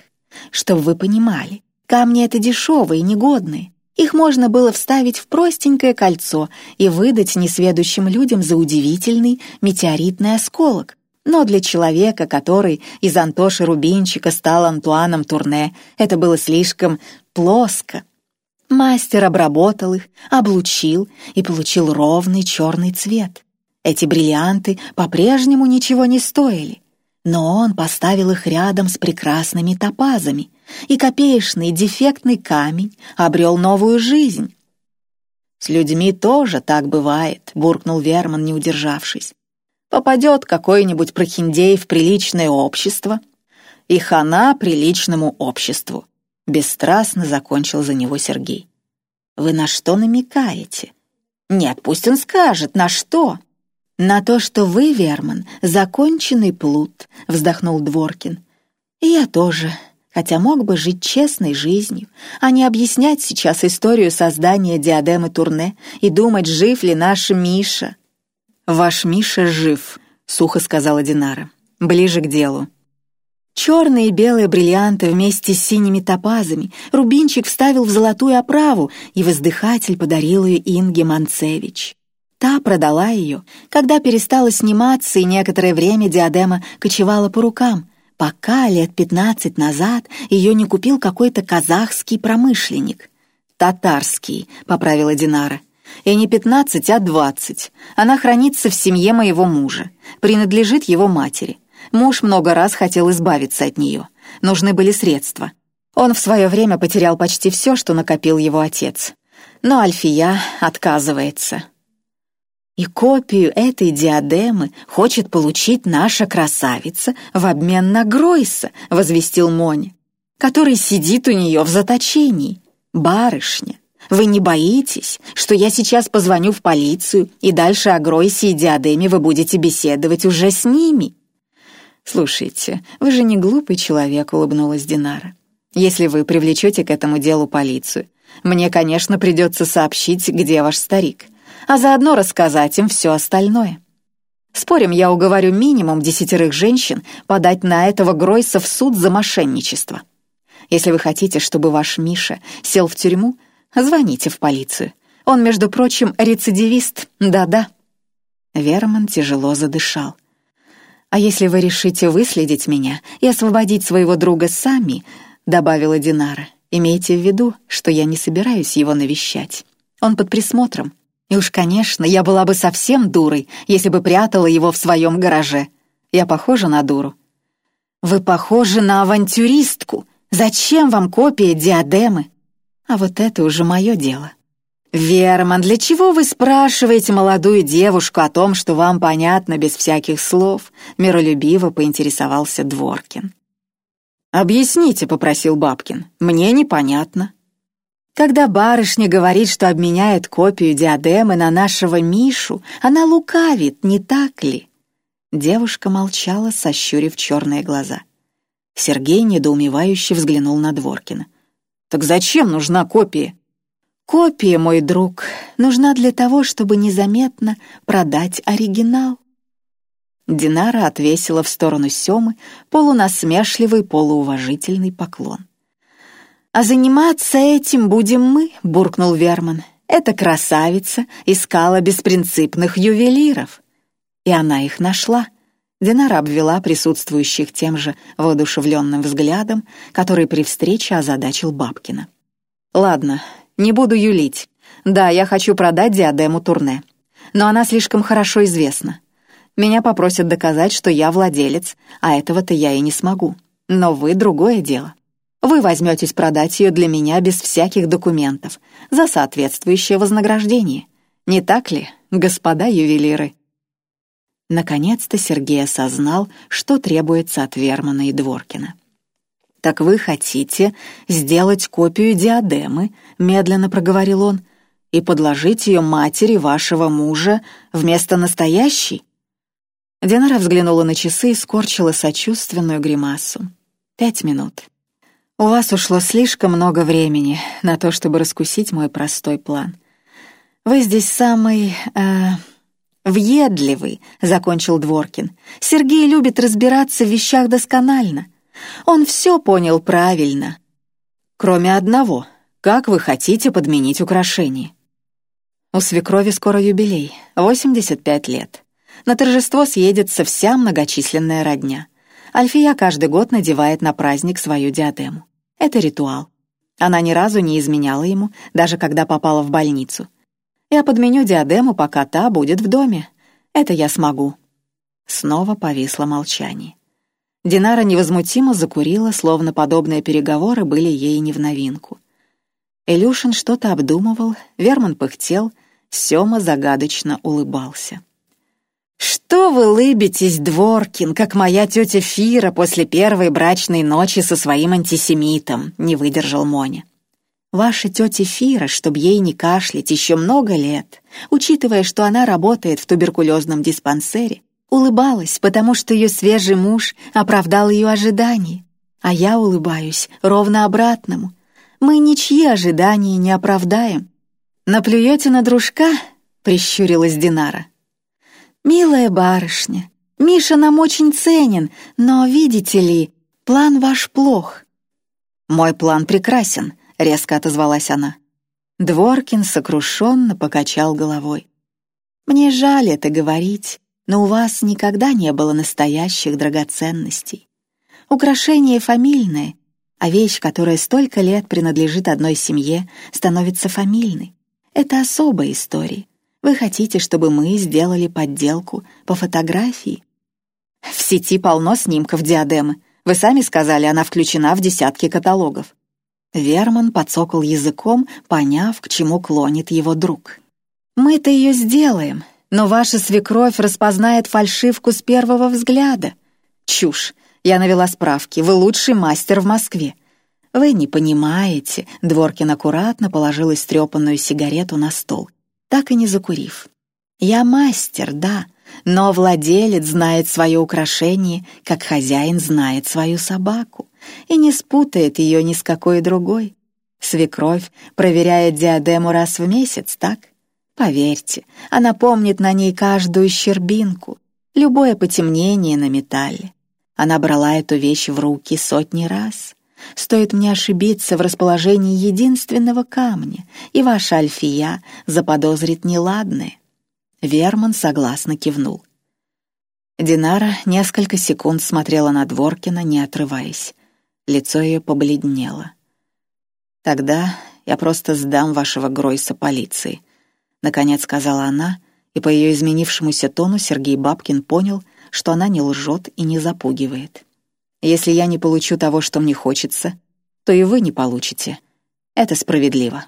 Чтобы вы понимали, камни это дешевые, негодные. Их можно было вставить в простенькое кольцо и выдать несведущим людям за удивительный метеоритный осколок. Но для человека, который из Антоши Рубинчика стал Антуаном Турне, это было слишком плоско. Мастер обработал их, облучил и получил ровный черный цвет. Эти бриллианты по-прежнему ничего не стоили, но он поставил их рядом с прекрасными топазами, и копеечный дефектный камень обрел новую жизнь. «С людьми тоже так бывает», — буркнул Верман, не удержавшись. Попадет какой-нибудь прохиндей в приличное общество, и хана приличному обществу. Бесстрастно закончил за него Сергей. Вы на что намекаете? Нет, пусть он скажет, на что? На то, что вы, Верман, законченный плут, вздохнул Дворкин. И я тоже, хотя мог бы жить честной жизнью, а не объяснять сейчас историю создания диадемы Турне и думать, жив ли наш Миша. «Ваш Миша жив», — сухо сказала Динара. «Ближе к делу». Черные и белые бриллианты вместе с синими топазами Рубинчик вставил в золотую оправу, и воздыхатель подарил ее Инге Манцевич. Та продала ее, когда перестала сниматься, и некоторое время диадема кочевала по рукам, пока лет пятнадцать назад ее не купил какой-то казахский промышленник. «Татарский», — поправила Динара. «И не пятнадцать, а двадцать. Она хранится в семье моего мужа, принадлежит его матери». Муж много раз хотел избавиться от нее. Нужны были средства. Он в свое время потерял почти все, что накопил его отец. Но Альфия отказывается. И копию этой диадемы хочет получить наша красавица в обмен на Гройса, возвестил Моня, который сидит у нее в заточении. Барышня, вы не боитесь, что я сейчас позвоню в полицию, и дальше о Гройсе и диадеме вы будете беседовать уже с ними? «Слушайте, вы же не глупый человек», — улыбнулась Динара. «Если вы привлечете к этому делу полицию, мне, конечно, придется сообщить, где ваш старик, а заодно рассказать им все остальное. Спорим, я уговорю минимум десятерых женщин подать на этого Гройса в суд за мошенничество. Если вы хотите, чтобы ваш Миша сел в тюрьму, звоните в полицию. Он, между прочим, рецидивист, да-да». Верман тяжело задышал. «А если вы решите выследить меня и освободить своего друга сами», — добавила Динара, «имейте в виду, что я не собираюсь его навещать. Он под присмотром. И уж, конечно, я была бы совсем дурой, если бы прятала его в своем гараже. Я похожа на дуру». «Вы похожи на авантюристку. Зачем вам копия диадемы?» «А вот это уже мое дело». «Верман, для чего вы спрашиваете молодую девушку о том, что вам понятно без всяких слов?» — миролюбиво поинтересовался Дворкин. «Объясните», — попросил Бабкин, — «мне непонятно». Когда барышня говорит, что обменяет копию диадемы на нашего Мишу, она лукавит, не так ли? Девушка молчала, сощурив черные глаза. Сергей недоумевающе взглянул на Дворкина. «Так зачем нужна копия?» Копия, мой друг, нужна для того, чтобы незаметно продать оригинал. Динара отвесила в сторону Семы полунасмешливый, полууважительный поклон. «А заниматься этим будем мы», — буркнул Верман. «Эта красавица искала беспринципных ювелиров». И она их нашла. Динара обвела присутствующих тем же воодушевленным взглядом, который при встрече озадачил Бабкина. «Ладно, не буду юлить. Да, я хочу продать диадему Турне. Но она слишком хорошо известна. Меня попросят доказать, что я владелец, а этого-то я и не смогу. Но вы — другое дело. Вы возьметесь продать ее для меня без всяких документов, за соответствующее вознаграждение. Не так ли, господа ювелиры?» Наконец-то Сергей осознал, что требуется от Вермана и Дворкина. «Так вы хотите сделать копию диадемы?» — медленно проговорил он. «И подложить ее матери вашего мужа вместо настоящей?» Динара взглянула на часы и скорчила сочувственную гримасу. «Пять минут. У вас ушло слишком много времени на то, чтобы раскусить мой простой план. Вы здесь самый... Э, въедливый», — закончил Дворкин. «Сергей любит разбираться в вещах досконально». Он все понял правильно. Кроме одного. Как вы хотите подменить украшение? У свекрови скоро юбилей, 85 лет. На торжество съедется вся многочисленная родня. Альфия каждый год надевает на праздник свою диадему. Это ритуал. Она ни разу не изменяла ему, даже когда попала в больницу. Я подменю диадему, пока та будет в доме. Это я смогу. Снова повисло молчание. Динара невозмутимо закурила, словно подобные переговоры были ей не в новинку. Илюшин что-то обдумывал, Верман пыхтел, Сёма загадочно улыбался. «Что вы лыбитесь, Дворкин, как моя тетя Фира после первой брачной ночи со своим антисемитом?» — не выдержал Моня. «Ваша тетя Фира, чтобы ей не кашлять еще много лет, учитывая, что она работает в туберкулезном диспансере, улыбалась, потому что ее свежий муж оправдал ее ожидания. А я улыбаюсь ровно обратному. Мы ничьи ожидания не оправдаем. «Наплюете на дружка?» — прищурилась Динара. «Милая барышня, Миша нам очень ценен, но, видите ли, план ваш плох». «Мой план прекрасен», — резко отозвалась она. Дворкин сокрушенно покачал головой. «Мне жаль это говорить, но у вас никогда не было настоящих драгоценностей. Украшение фамильное, а вещь, которая столько лет принадлежит одной семье, становится фамильной. Это особая история. Вы хотите, чтобы мы сделали подделку по фотографии? В сети полно снимков диадемы. Вы сами сказали, она включена в десятки каталогов. Верман подсокал языком, поняв, к чему клонит его друг. «Мы-то ее сделаем, но ваша свекровь распознает фальшивку с первого взгляда. Чушь. Я навела справки. Вы лучший мастер в Москве. Вы не понимаете. Дворкин аккуратно положил истрепанную сигарету на стол, так и не закурив. Я мастер, да, но владелец знает свое украшение, как хозяин знает свою собаку, и не спутает ее ни с какой другой. Свекровь проверяет диадему раз в месяц, так? Поверьте, она помнит на ней каждую щербинку, любое потемнение на металле. Она брала эту вещь в руки сотни раз. Стоит мне ошибиться в расположении единственного камня, и ваша Альфия заподозрит неладное. Верман согласно кивнул. Динара несколько секунд смотрела на Дворкина, не отрываясь. Лицо ее побледнело. «Тогда я просто сдам вашего Гройса полиции», — наконец сказала она, и по ее изменившемуся тону Сергей Бабкин понял, что она не лжет и не запугивает. «Если я не получу того, что мне хочется, то и вы не получите. Это справедливо».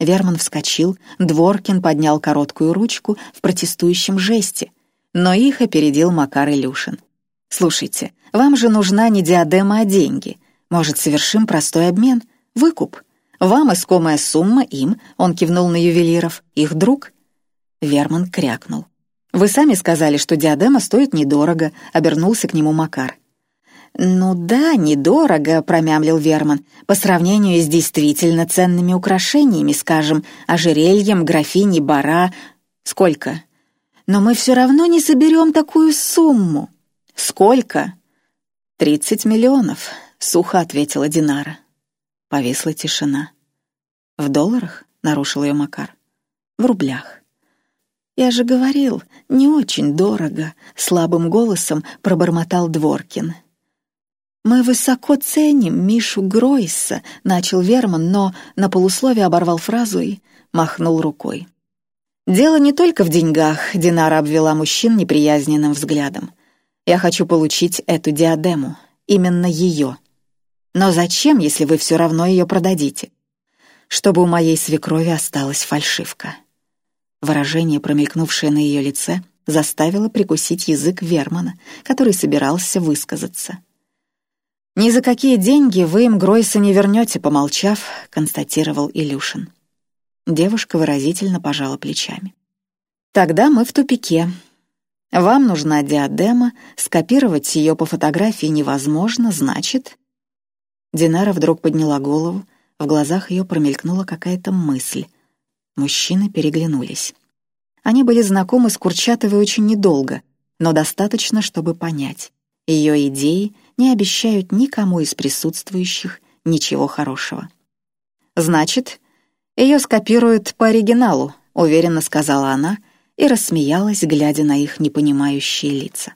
Верман вскочил, Дворкин поднял короткую ручку в протестующем жесте, но их опередил Макар Илюшин. «Слушайте, вам же нужна не диадема, а деньги. Может, совершим простой обмен? Выкуп. Вам искомая сумма, им, он кивнул на ювелиров, их друг». Верман крякнул. Вы сами сказали, что диадема стоит недорого», — обернулся к нему Макар. «Ну да, недорого», — промямлил Верман, «по сравнению с действительно ценными украшениями, скажем, ожерельем графини Бара. Сколько? Но мы все равно не соберем такую сумму». «Сколько?» «Тридцать миллионов», — сухо ответила Динара. Повисла тишина. «В долларах?» — нарушил ее Макар. «В рублях». «Я же говорил, не очень дорого», — слабым голосом пробормотал Дворкин. «Мы высоко ценим Мишу Гройса», — начал Верман, но на полусловие оборвал фразу и махнул рукой. «Дело не только в деньгах», — Динара обвела мужчин неприязненным взглядом. «Я хочу получить эту диадему, именно ее. Но зачем, если вы все равно ее продадите? Чтобы у моей свекрови осталась фальшивка». Выражение, промелькнувшее на ее лице, заставило прикусить язык Вермана, который собирался высказаться. «Ни за какие деньги вы им Гройса не вернете», — помолчав, констатировал Илюшин. Девушка выразительно пожала плечами. «Тогда мы в тупике. Вам нужна диадема, скопировать ее по фотографии невозможно, значит...» Динара вдруг подняла голову, в глазах ее промелькнула какая-то мысль — Мужчины переглянулись. Они были знакомы с Курчатовой очень недолго, но достаточно, чтобы понять. Ее идеи не обещают никому из присутствующих ничего хорошего. «Значит, ее скопируют по оригиналу», — уверенно сказала она и рассмеялась, глядя на их непонимающие лица.